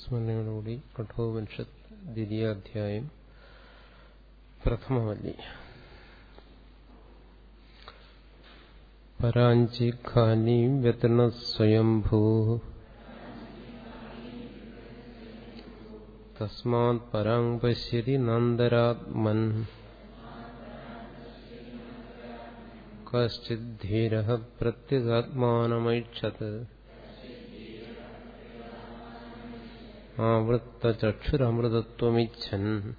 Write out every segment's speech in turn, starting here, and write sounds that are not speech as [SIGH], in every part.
സ്മരണയോടുകൂടി കഠോപനിഷത്ത് ദ്വിതീയാധ്യായം പ്രഥമവല്ലി പരാഞ്ചിഖാനി വ്യതന സ്വയംഭൂ തസ്മാത് പരാങ് പശ്യതി നന്ദരാത്മൻ കശ്ചിദ്ധീര പ്രത്യഗാത്മാനമൈക്ഷത് ആവൃത്തചക്ഷുരമൃതത്വമിച്ഛൻ.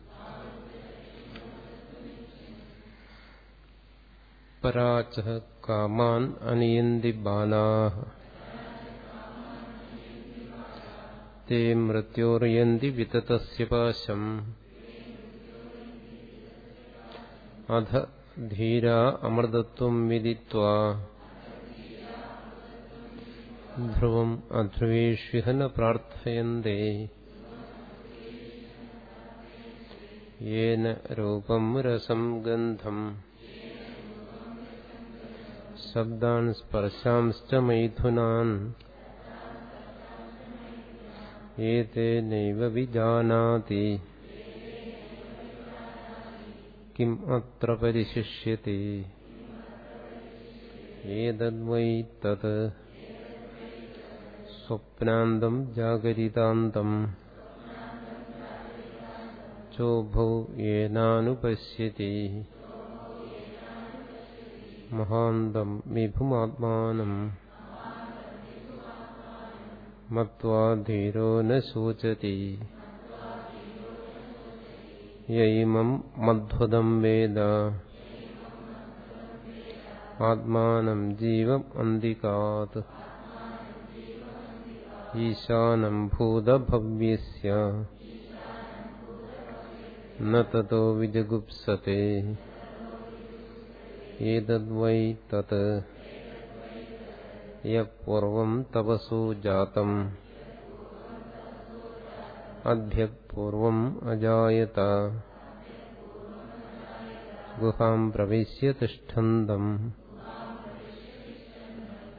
പരാച കാമാൻ അനിയന്തി ബാലാ. തേ മൃത്യോറിയന്തി വിതതസ്യ പാശം. അധ ധീരാ അമൃതത്വം വിദിത്വാ. ധ്രുവം അധ്രുവേഷ്വിഹ ന പ്രാർത്ഥയന്തേ യേന രൂപം രസം ഗന്ധം ശബ്ദാൻ സ്പർശാംശ്ച മൈഥുനാൻ ഏതേനൈവ വിജാനാതി കിം അത്ര പരിശിഷ്യത്തെ ഏതദ്വൈ തത് സ്വപ്നാന്തം ജാഗരിതാന്തം. ചോഭൗ യേനാനുപശ്യതി മഹാന്തം വിഭുമാത്മാനം. മത്വാ ധീരോ ന ശോചതി. യൈമം മധ്വദം വേദ. ആത്മാനം ജീവം അന്തികാത് ഈശാനം ഭൂതഭവ്യസ്യ ന തതോ വിജഗുപ്സത്തെ ഏതദ്വൈ തത് യപൂർവം തപസോ ജാതം അദ്യപൂർവം അജായത ഗുഹാം പ്രവിശ്യ തിഷ്ഠന്തം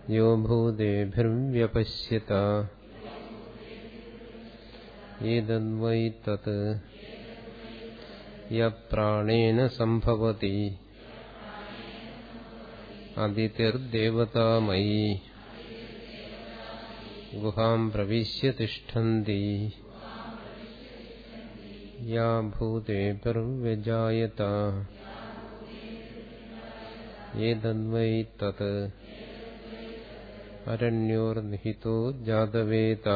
യോ ഭൂതേഭിർവ്യപശ്യത ഏതദ്വൈ തത് യപ്രാണേന സംഭവതി അതിഥിർദേവതാമയീ ഗുഹാം പ്രവിശ്യ തിഷ്ഠന്തി യാ ഭൂതേഭിർവ്യജായത ഏതദ്വൈ തത് അരണ്യോർനിഹിതോ ജാതവേത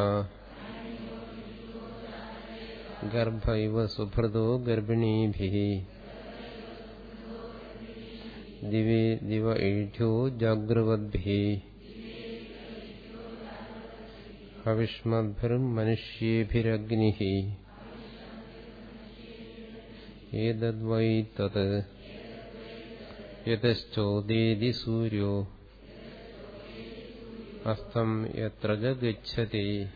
ഗർഭ ഇവ സുഭൃതോ ഗർഭിണീഭിः. ദിവേ ദിവ ഏഢ്യോ ജാഗ്രവദ്ഭിः. ഹവിഷ്മദ്ഭിർമനുഷ്യേഭിരഗ്നിः ഏതദ്വൈ തത്. യതശ്ചോദേതി സൂര്യോ. അസ്തം യത്ര ഗച്ഛതി.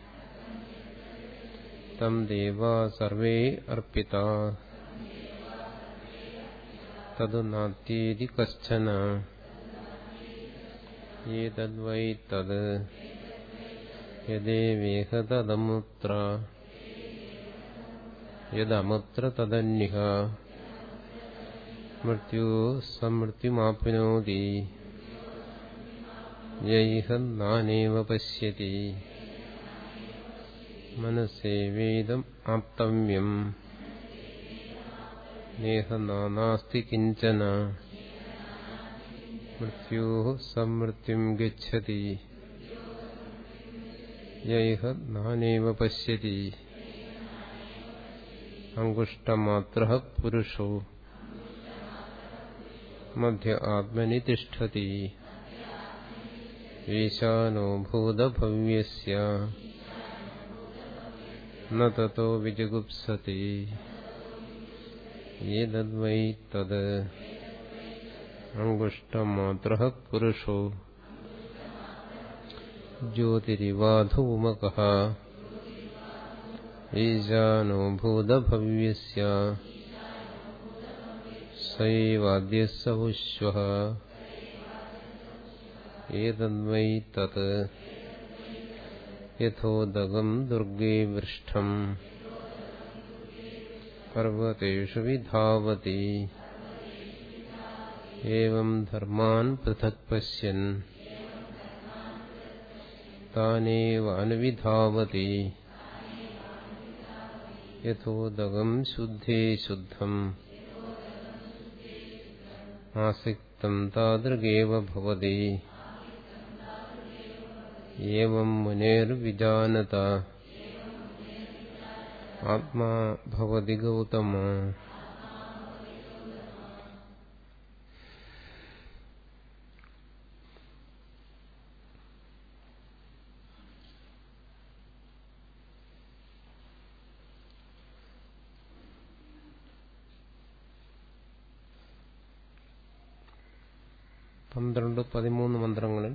തം ദേവാ സർവേ അർപ്പിതാ തതു നാത്യേതി കശ്ചന ഏതദ്വൈ തത് യദേവേഹ തദമുത്ര യദമുത്ര തദന്യഹ മൃത്യു സമൃത്യുമാപ്നോതി യൈഹ നാനേവ പശ്യതി മനസ്സേവേദം ആപ്തവ്യം നേഹ നാസ്തി കിഞ്ചന മൃത്യു സമൃത്യും ഗച്ഛതി യൈഹ നാനേവ പശ്യതി അങ്കുഷ്ടമാത്ര പുരുഷോ മധ്യ ആത്മനി തിഷ്ഠതി ഈശാനോ ഭൂതഭവ്യസ്യ ന തതോ വിജഗുപ്സതി ഏതദ്വൈ തത് അങ്കുഷ്ടമാത്ര പുരുഷോ ജ്യോതിരിവാധൂമകഃ ഈശാനോ ഭൂതഭവ്യസ്യ സൈവാദ്യ സവിശ്വ ഏതദ്വൈ തത് യഥോദകം ദുർഗേ വൃഷ്ടം പർവതേഷു വിധാവതി ഏവം ധർമാൻ പൃഥക് പശ്യൻ താനേവ അനുവിധാവതി യഥോദകം ശുദ്ധേ ശുദ്ധം ആസക്തം താദൃഗേവ ഭവതി ഏവം മുനേർവിജാനത ആത്മാ ഭവതി ഗൗതമ പന്ത്രണ്ട് പതിമൂന്ന് മന്ത്രങ്ങളിൽ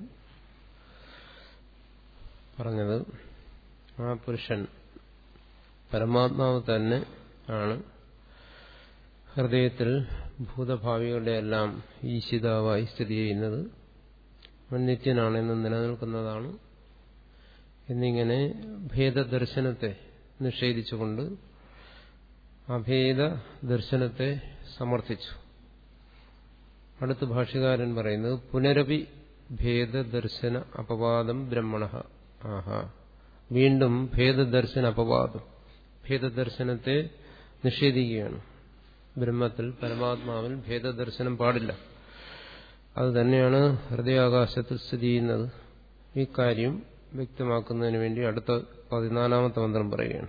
പറഞ്ഞത് ആ പുരുഷൻ പരമാത്മാവ് തന്നെ ആണ് ഹൃദയത്തിൽ ഭൂതഭാവികളുടെ എല്ലാം ഈശിതാവായി സ്ഥിതി ചെയ്യുന്നത്. നിത്യനാണ് നിത്യനാണെന്ന് നിലനിൽക്കുന്നതാണ്. എന്നിങ്ങനെ ഭേദദർശനത്തെ നിഷേധിച്ചുകൊണ്ട് അഭേദ ദർശനത്തെ സമർത്ഥിച്ചു. അടുത്ത ഭാഷകാരൻ പറയുന്നത് പുനരപി ഭേദദർശന അപവാദം ബ്രഹ്മണ ആഹാ. വീണ്ടും ഭേദദർശന അപവാദം. ഭേദദർശനത്തെ നിഷേധിക്കുകയാണ്. ബ്രഹ്മത്തിൽ പരമാത്മാവിൽ ഭേദദർശനം പാടില്ല. അത് തന്നെയാണ് ഹൃദയാകാശത്തിൽ സ്ഥിതി ചെയ്യുന്നത്. ഈ കാര്യം വ്യക്തമാക്കുന്നതിന് വേണ്ടി അടുത്ത പതിനാലാമത്തെ മന്ത്രം പറയുകയാണ്.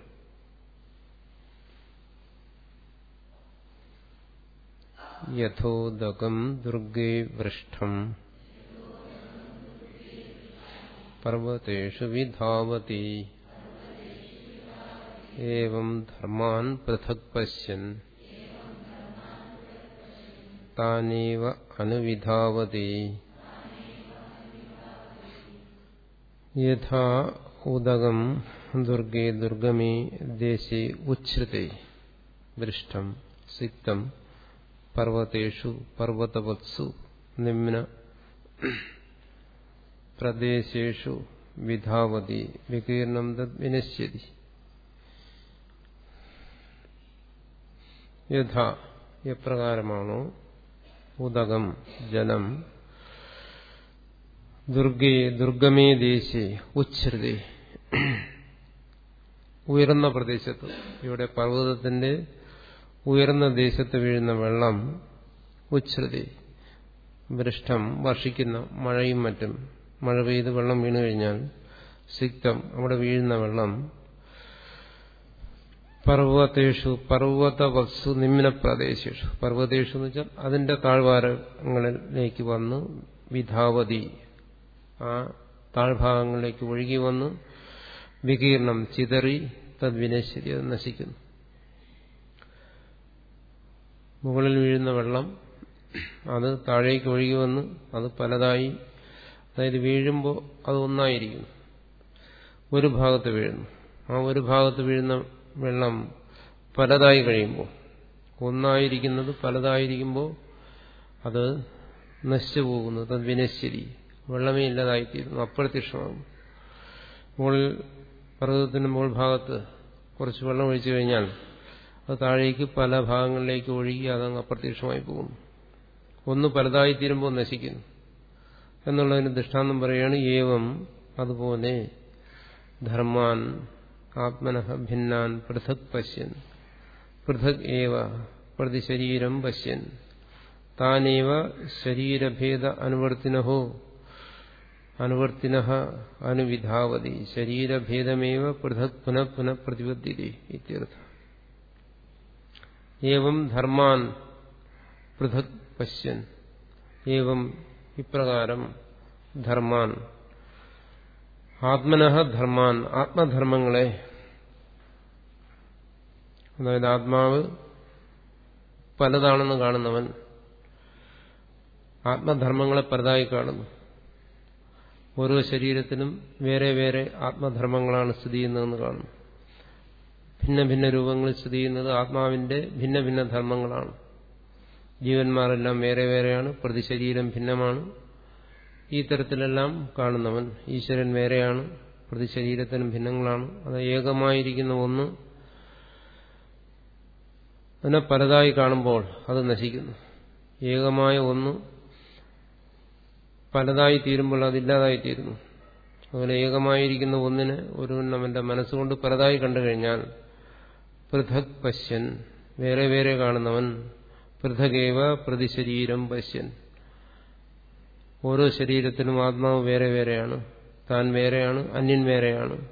യഥോദകം ദുർഗേ വൃഷ്ടം പർവതേഷു വിധാവതി ഏവം ധർമാൻ പൃഥക് പശ്യൻ താനേവ അനുവിധാവതി യഥാ ഉദകം ദുർഗേ ദുർഗമേ ദേശേ ഉച്ഛ്രുതേ വൃഷ്ടം സിക്തം പർവതേഷു പർവതവത്സു നിമ്ന പ്രദേശേഷു വിധാവതി വികീർണം വിനശ്യതി. യഥ എപ്രകാരമാണോ ഉദകം ജലം ദുർഗേ ദുർഗമേ ദേശേ ഉച്ഛ്രുതേ ഉയർന്ന പ്രദേശത്ത് ഇവിടെ പർവതത്തിന്റെ ഉയർന്ന ദേശത്ത് വീഴുന്ന വെള്ളം ഉച്ഛ്രുതി വൃഷ്ടം വർഷിക്കുന്ന മഴയും മറ്റും മഴ പെയ്ത് വെള്ളം വീണു കഴിഞ്ഞാൽ സിക്തം. അവിടെ വീഴുന്ന വെള്ളം പർവതേഷു പർവതവത്സു നിമ്ന പ്രദേശേഷു പർവതേഷു എന്ന് വെച്ചാൽ അതിന്റെ താഴ്വാരങ്ങളിലേക്ക് വന്ന് വിധാവതി. ആ താഴ്ഭാഗങ്ങളിലേക്ക് ഒഴുകി വന്ന് വികീർണം ചിതറി തദ്വിനശ്ശേരി അത് നശിക്കുന്നു. മുകളിൽ വീഴുന്ന വെള്ളം അത് താഴേക്ക് ഒഴുകി വന്ന് അത് പലതായി അതായത് വീഴുമ്പോൾ അത് ഒന്നായിരിക്കും ഒരു ഭാഗത്ത് വീഴുന്നു. ആ ഒരു ഭാഗത്ത് വീഴുന്ന വെള്ളം പലതായി കഴിയുമ്പോൾ ഒന്നായിരിക്കുന്നത് പലതായിരിക്കുമ്പോൾ അത് നശിച്ചു പോകുന്നു അത് വിനശ്ശരി വെള്ളമേ ഇല്ലാതായിത്തീരുന്നു അപ്രത്യക്ഷമാകും മുകളിൽ പർവതത്തിന്റെ മുകൾ ഭാഗത്ത് കുറച്ച് വെള്ളം ഒഴിച്ചു കഴിഞ്ഞാൽ അത് താഴേക്ക് പല ഭാഗങ്ങളിലേക്ക് ഒഴുകി അതങ്ങ് അപ്രത്യക്ഷമായി പോകുന്നു. ഒന്ന് പലതായി തീരുമ്പോൾ നശിക്കുന്നു. എന്നുള്ളതിന് ദൃഷ്ടാന്തം പറയുകയാണ് ഏവം അതുപോലെ ധർമാൻ ആത്മനഹ ഭിന്നാൻ പൃഥക് പശ്യൻ. പൃഥക് ഏവ പ്രതിശരീരം പശ്യൻ. താനേവ ശരീരഭേദ അനുവർത്തിനഹോ അനുവർത്തിന അനുവിധാവതി. ശരീരഭേദമേവ പൃഥക് പുനഃ പുനഃ പ്രതിപദ്ധ്യതി ഇത്യർത്ഥ. ഏവം ധർമാൻ പൃഥക് പശ്യൻ. ഏവം ഇപ്രകാരം ധർമാൻ. ആത്മനഹ ധർമാൻ ആത്മധർമ്മങ്ങളെ. അതായത് ആത്മാവ് പലതാണെന്ന് കാണുന്നവൻ ആത്മധർമ്മങ്ങളെ പലതായി കാണുന്നു. ഓരോ ശരീരത്തിനും വേറെ വേറെ ആത്മധർമ്മങ്ങളാണ് സ്ഥിതി ചെയ്യുന്നതെന്ന് കാണുന്നു. ഭിന്ന ഭിന്ന രൂപങ്ങളിൽ സ്ഥിതി ചെയ്യുന്നത് ആത്മാവിന്റെ ഭിന്ന ഭിന്ന ധർമ്മങ്ങളാണ്. ജീവന്മാരെല്ലാം വേറെ വേറെയാണ് പ്രതിശരീരം ഭിന്നമാണ്. ഈ തരത്തിലെല്ലാം കാണുന്നവൻ ഈശ്വരൻ വേറെയാണ് പ്രതിശരീരത്തിനും ഭിന്നങ്ങളാണ്. അത് ഏകമായിരിക്കുന്ന ഒന്ന് അതിനെ പലതായി കാണുമ്പോൾ അത് നശിക്കുന്നു. ഏകമായ ഒന്ന് പലതായി തീരുമ്പോൾ അതില്ലാതായി തീരുന്നു. അതുപോലെ ഏകമായിരിക്കുന്ന ഒന്നിന് ഒരുവൻ അവന്റെ മനസ്സുകൊണ്ട് പലതായി കണ്ടു കഴിഞ്ഞാൽ പൃഥക് പശ്യൻ വേറെ വേറെ കാണുന്നവൻ പൃഥകേവ പ്രതിശരീരം പശ്യൻ. ഓരോ ശരീരത്തിനും ആത്മാവ് വേറെ വേറെയാണ്. താൻ വേറെയാണ് അന്യൻ വേറെയാണ്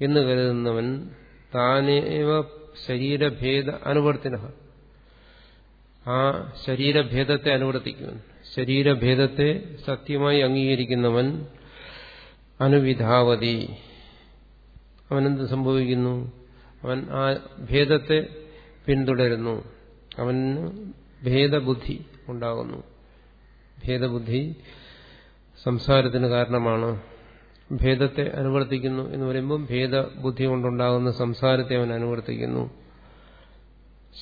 എന്ന് കരുതുന്നവൻ താനേവ ശരീരഭേദ അനുവർത്തിന ആ ശരീരഭേദത്തെ അനുവർത്തിക്കുവൻ. ശരീരഭേദത്തെ സത്യമായി അംഗീകരിക്കുന്നവൻ അനുവിധാവതി. അവനെന്ത് സംഭവിക്കുന്നു? അവൻ ആ ഭേദത്തെ പിന്തുടരുന്നു. അവന് ഭേദബുദ്ധി ഉണ്ടാകുന്നു. ഭേദബുദ്ധി സംസാരത്തിന് കാരണമാണ്. ഭേദത്തെ അനുവർത്തിക്കുന്നു എന്ന് പറയുമ്പോൾ ഭേദബുദ്ധി കൊണ്ടുണ്ടാകുന്ന സംസാരത്തെ അവൻ അനുവർത്തിക്കുന്നു.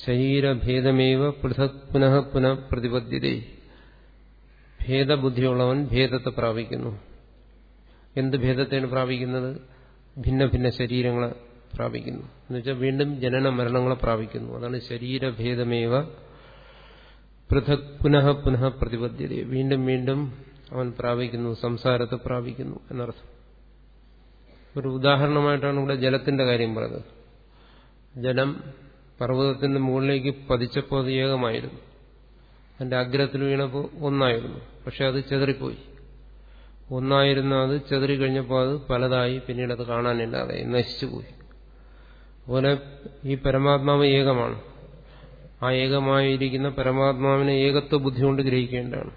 ശരീരഭേദമേവ പൃഥക് പുനഃ പുനഃ ഭേദബുദ്ധിയുള്ളവൻ ഭേദത്തെ പ്രാപിക്കുന്നു. എന്ത് ഭേദത്തെയാണ് പ്രാപിക്കുന്നത്? ഭിന്ന ഭിന്ന ശരീരങ്ങളെ പ്രാപിക്കുന്നു. എന്നുവെച്ചാൽ വീണ്ടും ജനന മരണങ്ങളെ പ്രാപിക്കുന്നു. അതാണ് ശരീരഭേദമേവ പൃഥക് പുനഃ പുനഃ പ്രതിപദ്ധ്യത. വീണ്ടും വീണ്ടും അവൻ പ്രാപിക്കുന്നു സംസാരത്തെ പ്രാപിക്കുന്നു എന്നർത്ഥം. ഒരു ഉദാഹരണമായിട്ടാണ് ഇവിടെ ജലത്തിന്റെ കാര്യം പറഞ്ഞത്. ജലം പർവതത്തിന്റെ മുകളിലേക്ക് പതിച്ചപ്പോൾ അത് ഏകമായിരുന്നു. അതിന്റെ അഗ്രത്തിൽ വീണപ്പോൾ ഒന്നായിരുന്നു. പക്ഷെ അത് ചെതറിപ്പോയി. ഒന്നായിരുന്ന അത് ചെതറി കഴിഞ്ഞപ്പോൾ അത് പലതായി പിന്നീട് അത് കാണാനില്ലാതെ നശിച്ചുപോയി. അതുപോലെ ഈ പരമാത്മാവ് ഏകമാണ്. ആ ഏകമായിരിക്കുന്ന പരമാത്മാവിനെ ഏകത്വ ബുദ്ധി കൊണ്ട് ഗ്രഹിക്കേണ്ടതാണ്.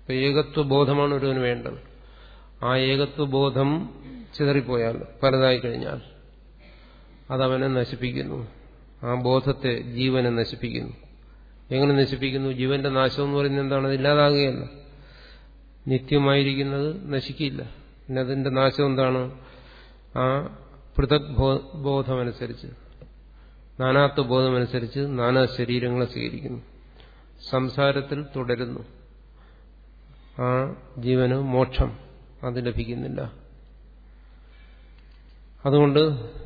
ഇപ്പൊ ഏകത്വ ബോധമാണ് ഒരുവന് വേണ്ടത്. ആ ഏകത്വ ബോധം ചിതറിപ്പോയാൽ പലതായി കഴിഞ്ഞാൽ അതവനെ നശിപ്പിക്കുന്നു. ആ ബോധത്തെ ജീവനെ നശിപ്പിക്കുന്നു. എങ്ങനെ നശിപ്പിക്കുന്നു? ജീവന്റെ നാശം എന്ന് പറയുന്നത് എന്താണ്? അതില്ലാതാകുകയല്ല നിത്യമായിരിക്കുന്നത് നശിക്കില്ല. പിന്നെ അതിന്റെ നാശം എന്താണ്? ആ പൃഥക് ബോധമനുസരിച്ച് നാനാത്വ ബോധമനുസരിച്ച് നാനാ ശരീരങ്ങളെ സ്വീകരിക്കുന്നു. സംസാരത്തിൽ തുടരുന്നു. ആ ജീവന് മോക്ഷം അത് ലഭിക്കുന്നില്ല. അതുകൊണ്ട്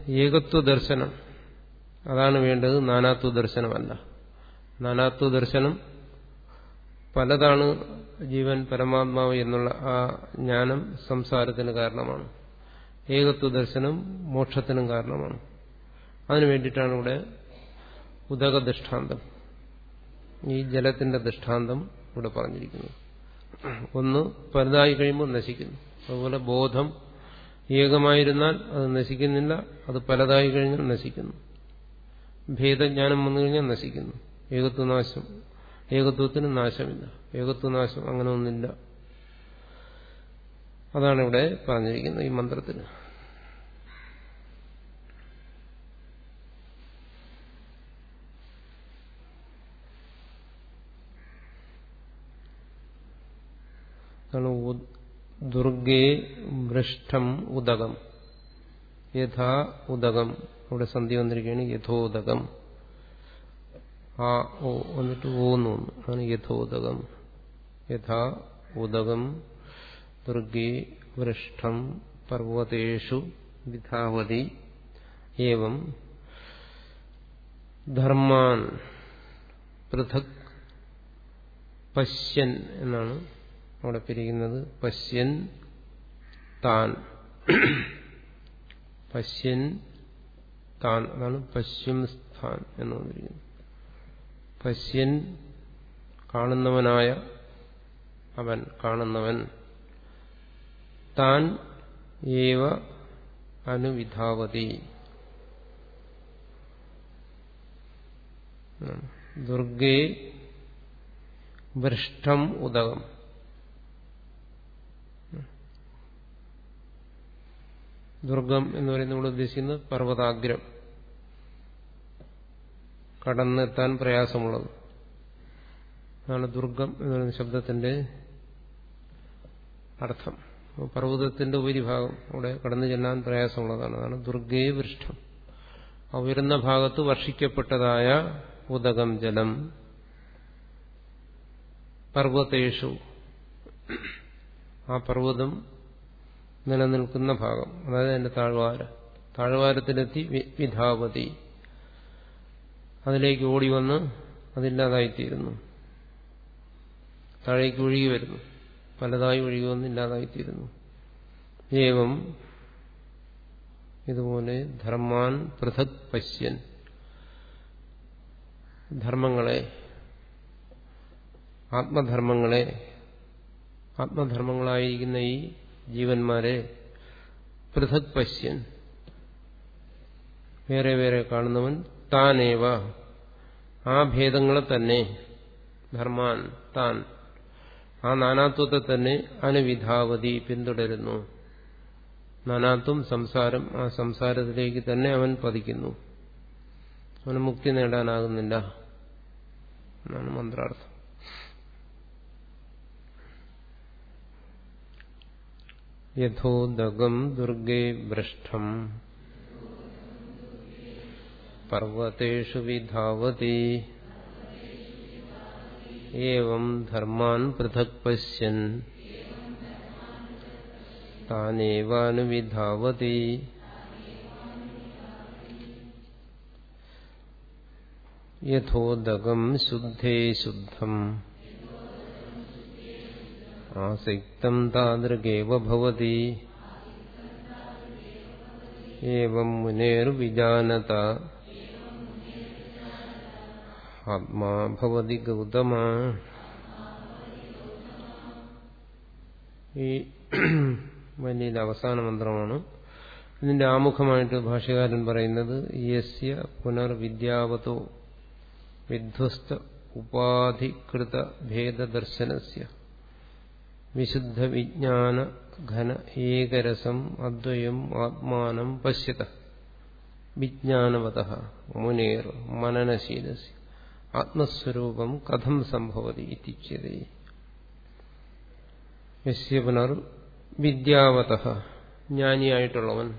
ഏകത്വ ദർശനം അതാണ് വേണ്ടത് നാനാത്വ ദർശനമല്ല നാനാത്വ ദർശനം പലതാണ് ജീവൻ പരമാത്മാവ് എന്നുള്ള ആ ജ്ഞാനം സംസാരത്തിന് കാരണമാണ്. ഏകത്വ ദർശനം മോക്ഷത്തിനും കാരണമാണ്. അതിനു വേണ്ടിയിട്ടാണ് ഇവിടെ ഉദക ദൃഷ്ടാന്തം. ഈ ജലത്തിന്റെ ദൃഷ്ടാന്തം ഇവിടെ പറഞ്ഞിരിക്കുന്നത്. ഒന്ന് പലതായി കഴിയുമ്പോൾ നശിക്കുന്നു. അതുപോലെ ബോധം ഏകമായിരുന്നാൽ അത് നശിക്കുന്നില്ല അത് പലതായി കഴിഞ്ഞാൽ നശിക്കുന്നു. ഭേദജ്ഞാനം വന്നു കഴിഞ്ഞാൽ നശിക്കുന്നു. ഏകത്വനാശം ഏകത്വത്തിന് നാശമില്ല. ഏകത്വനാശം അങ്ങനെ ഒന്നില്ല അതാണ് ഇവിടെ പറഞ്ഞിരിക്കുന്നത് ഈ മന്ത്രത്തിന് ദുർഗേ വൃഷ്ടം ഉദകം. യഥാ ഉദകം. അവിടെ സന്ധി വന്നിരിക്കുകയാണ് യഥോദകം ആ ഓ എന്നിട്ട് ഓന്നു വന്നു അതാണ് യഥോദകം യഥാ ഉദകം ദുർഗേ വൃഷ്ടം പർവതേഷു വിധാവതി ഏവം ധർമാൻ പൃഥക് പശ്യൻ എന്നാണ് അവിടെ പിരിക്കുന്നത് പശ്യൻ താൻ. പശ്യൻ താൻ അതാണ് പശ്യം സ്ഥാൻ എന്ന് പറഞ്ഞിരിക്കുന്നത്. പശ്യൻ കാണുന്നവനായ അവൻ കാണുന്നവൻ താൻ ഏവ അനുവിധാവതി? ദുർഗേ വൃഷ്ടം ഉദകം ദുർഗം എന്ന് പറയുന്നത് നമ്മൾ ഉദ്ദേശിക്കുന്നത് പർവതാഗ്രം. കടന്നെത്താൻ പ്രയാസമുള്ളത്. അതാണ് ദുർഗം എന്ന് പറയുന്ന ശബ്ദത്തിന്റെ അർത്ഥം. പർവതത്തിന്റെ ഉപരിഭാഗം അവിടെ കടന്നു ചെല്ലാൻ പ്രയാസമുള്ളതാണ്. അതാണ് ദുർഗേ വൃഷ്ടം ആ ഉയരുന്ന ഭാഗത്ത് വർഷിക്കപ്പെട്ടതായ ഉദകം ജലം. പർവതേഷു. ആ പർവതം നിലനിൽക്കുന്ന ഭാഗം. അതായത് അതിന്റെ താഴ്വാര. താഴ്വാരത്തിലെത്തി വിധാപതി അതിലേക്ക് ഓടി വന്ന് അതില്ലാതായിത്തീരുന്നു താഴേക്ക് ഒഴുകി വരുന്നു. പലതായി ഒഴുകുമെന്ന് ഇല്ലാതായിത്തീരുന്നു. ഏവം ഇതുപോലെ ധർമാൻ പൃഥക് പശ്യൻ. ധർമ്മങ്ങളെ ആത്മധർമ്മങ്ങളെ ആത്മധർമ്മങ്ങളായിരിക്കുന്ന ഈ ജീവന്മാരെ പൃഥക് പശ്യൻ. വേറെ വേറെ കാണുന്നവൻ താനേവ. ആ ഭേദങ്ങളെ തന്നെ ധർമാൻ താൻ. ആ നാനാത്വത്തെ തന്നെ അനുവിധാവതി പിന്തുടരുന്നു. നാനാത്വം സംസാരം ആ സംസാരത്തിലേക്ക് തന്നെ അവൻ പതിക്കുന്നു. അവന് മുക്തി നേടാനാകുന്നില്ല. എന്നാണ് മന്ത്രാർത്ഥം. യഥോദകം ദുർഗേ ഭ്രഷ്ടം. പർവതേഷു വിധാവതി. ഏവം ധർമാൻ പൃഥക് പശ്യൻ താനേവാനുവിധാവതി യഥോദകം ശുദ്ധേ ശുദ്ധം ആസക്തം താദൃഗേവ ഭവതി ഏവം മുനേർവിജാനത ആത്മാ ഭവതി ഗൗതമ. ഈ വലിയ അവസാന മന്ത്രമാണ്. ഇതിന്റെ ആമുഖമായിട്ട് ഭാഷകാരൻ പറയുന്നത് യസ്യ പുനർവിദ്യാവതോ വിധ്വസ്ത ഉപാധികൃത ഭേദദർശനസ്യ. വിശുദ്ധ വിജ്ഞാന ഘന ഏകരസം അദ്വയം ആത്മാനം പശ്യത. വിജ്ഞാനവത മുനേർ മനനശീലസ്യ. ആത്മസ്വരൂപം കഥം സംഭവതി ഇത്യുച്യതേ. വിദ്യാവത ജ്ഞാനിയായിട്ടുള്ളവൻ.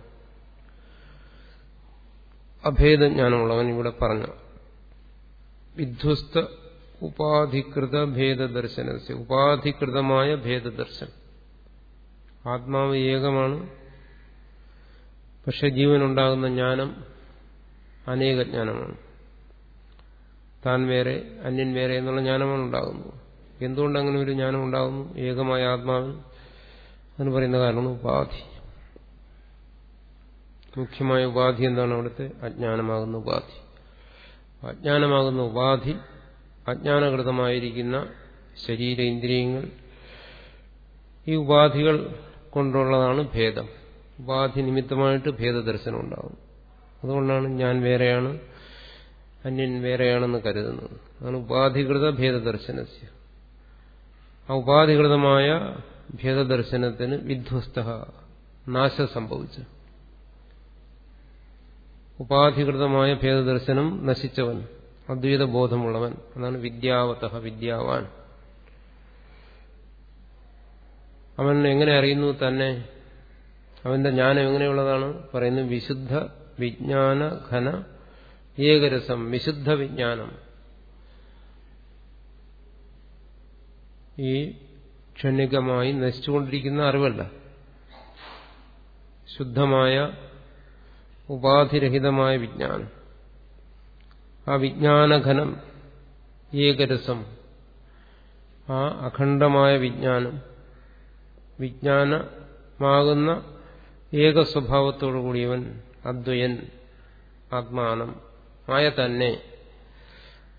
അഭേദജ്ഞാനമുള്ളവൻ ഇവിടെ പറഞ്ഞു വിധ്വസ്ത ഉപാധികൃത ഭേദദർശന ഉപാധികൃതമായ ഭേദദർശനം. ആത്മാവ് ഏകമാണ്. പക്ഷെ ജീവനുണ്ടാകുന്ന ജ്ഞാനം അനേക ജ്ഞാനമാണ് താൻ വേറെ അന്യൻ വേറെ എന്നുള്ള ജ്ഞാനമാണ് ഉണ്ടാകുന്നത്. എന്തുകൊണ്ട് അങ്ങനെ ഒരു ജ്ഞാനം ഉണ്ടാകുന്നു? ഏകമായ ആത്മാവിൽ. എന്ന് പറയുന്ന കാരണമാണ് ഉപാധി. മുഖ്യമായ ഉപാധി എന്താണ് അവിടുത്തെ? അജ്ഞാനമാകുന്ന ഉപാധി. അജ്ഞാനമാകുന്ന ഉപാധി അജ്ഞാനകൃതമായിരിക്കുന്ന ശരീര ഇന്ദ്രിയങ്ങൾ. ഈ ഉപാധികൾ കൊണ്ടുള്ളതാണ് ഭേദം. ഉപാധി നിമിത്തമായിട്ട് ഭേദദർശനം ഉണ്ടാകും അതുകൊണ്ടാണ് ഞാൻ വേറെയാണ് അന്യൻ വേറെയാണെന്ന് കരുതുന്നത്. അതാണ് ഉപാധികൃത ഭേദദർശനസ്യ. ആ ഉപാധികൃതമായ ഭേദദർശനത്തിന് വിധ്വസ്ത നാശം സംഭവിച്ചു. ഉപാധികൃതമായ ഭേദദർശനം നശിച്ചവൻ അദ്വൈത ബോധമുള്ളവൻ അതാണ് വിദ്യാവത വിദ്യാവാൻ. അവൻ എങ്ങനെ അറിയുന്നു തന്നെ? അവന്റെ ജ്ഞാനം എങ്ങനെയുള്ളതാണ്? പറയുന്നത് വിശുദ്ധ വിജ്ഞാന ഘന ഏകരസം വിശുദ്ധ വിജ്ഞാനം ഈ ക്ഷണികമായി നശിച്ചുകൊണ്ടിരിക്കുന്ന അറിവല്ല. ശുദ്ധമായ ഉപാധിരഹിതമായ വിജ്ഞാനം. ആ വിജ്ഞാനഘനം ഏകരസം ആ അഖണ്ഡമായ വിജ്ഞാനം വിജ്ഞാനമാകുന്ന ഏക സ്വഭാവത്തോടുകൂടിയവൻ അദ്വയൻ ആത്മാനം. ആയ തന്നെ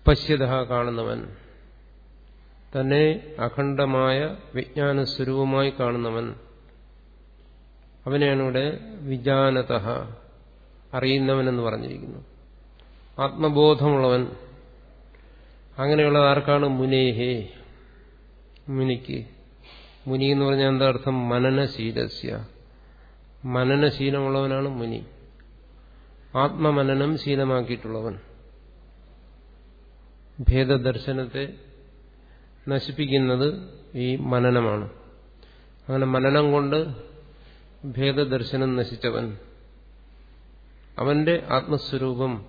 പശ്യത കാണുന്നവൻ. തന്നെ അഖണ്ഡമായ വിജ്ഞാനസ്വരൂപമായി കാണുന്നവൻ. അവനെയാണ് ഇവിടെ വിജാനത അറിയുന്നവനെന്ന് പറഞ്ഞിരിക്കുന്നു. ആത്മബോധമുള്ളവൻ. അങ്ങനെയുള്ളത് ആർക്കാണ് മുനേഹേ? മുനിക്ക്. മുനി എന്ന് പറഞ്ഞാൽ എന്താ അർത്ഥം? മനനശീലസ്യ. മനനശീലമുള്ളവനാണ് മുനി. ആത്മമനനം ശീലമാക്കിയിട്ടുള്ളവൻ. ഭേദദർശനത്തെ നശിപ്പിക്കുന്നത് ഈ മനനമാണ്. അങ്ങനെ മനനം കൊണ്ട് ഭേദദർശനം നശിച്ചവൻ. അവന്റെ ആത്മസ്വരൂപം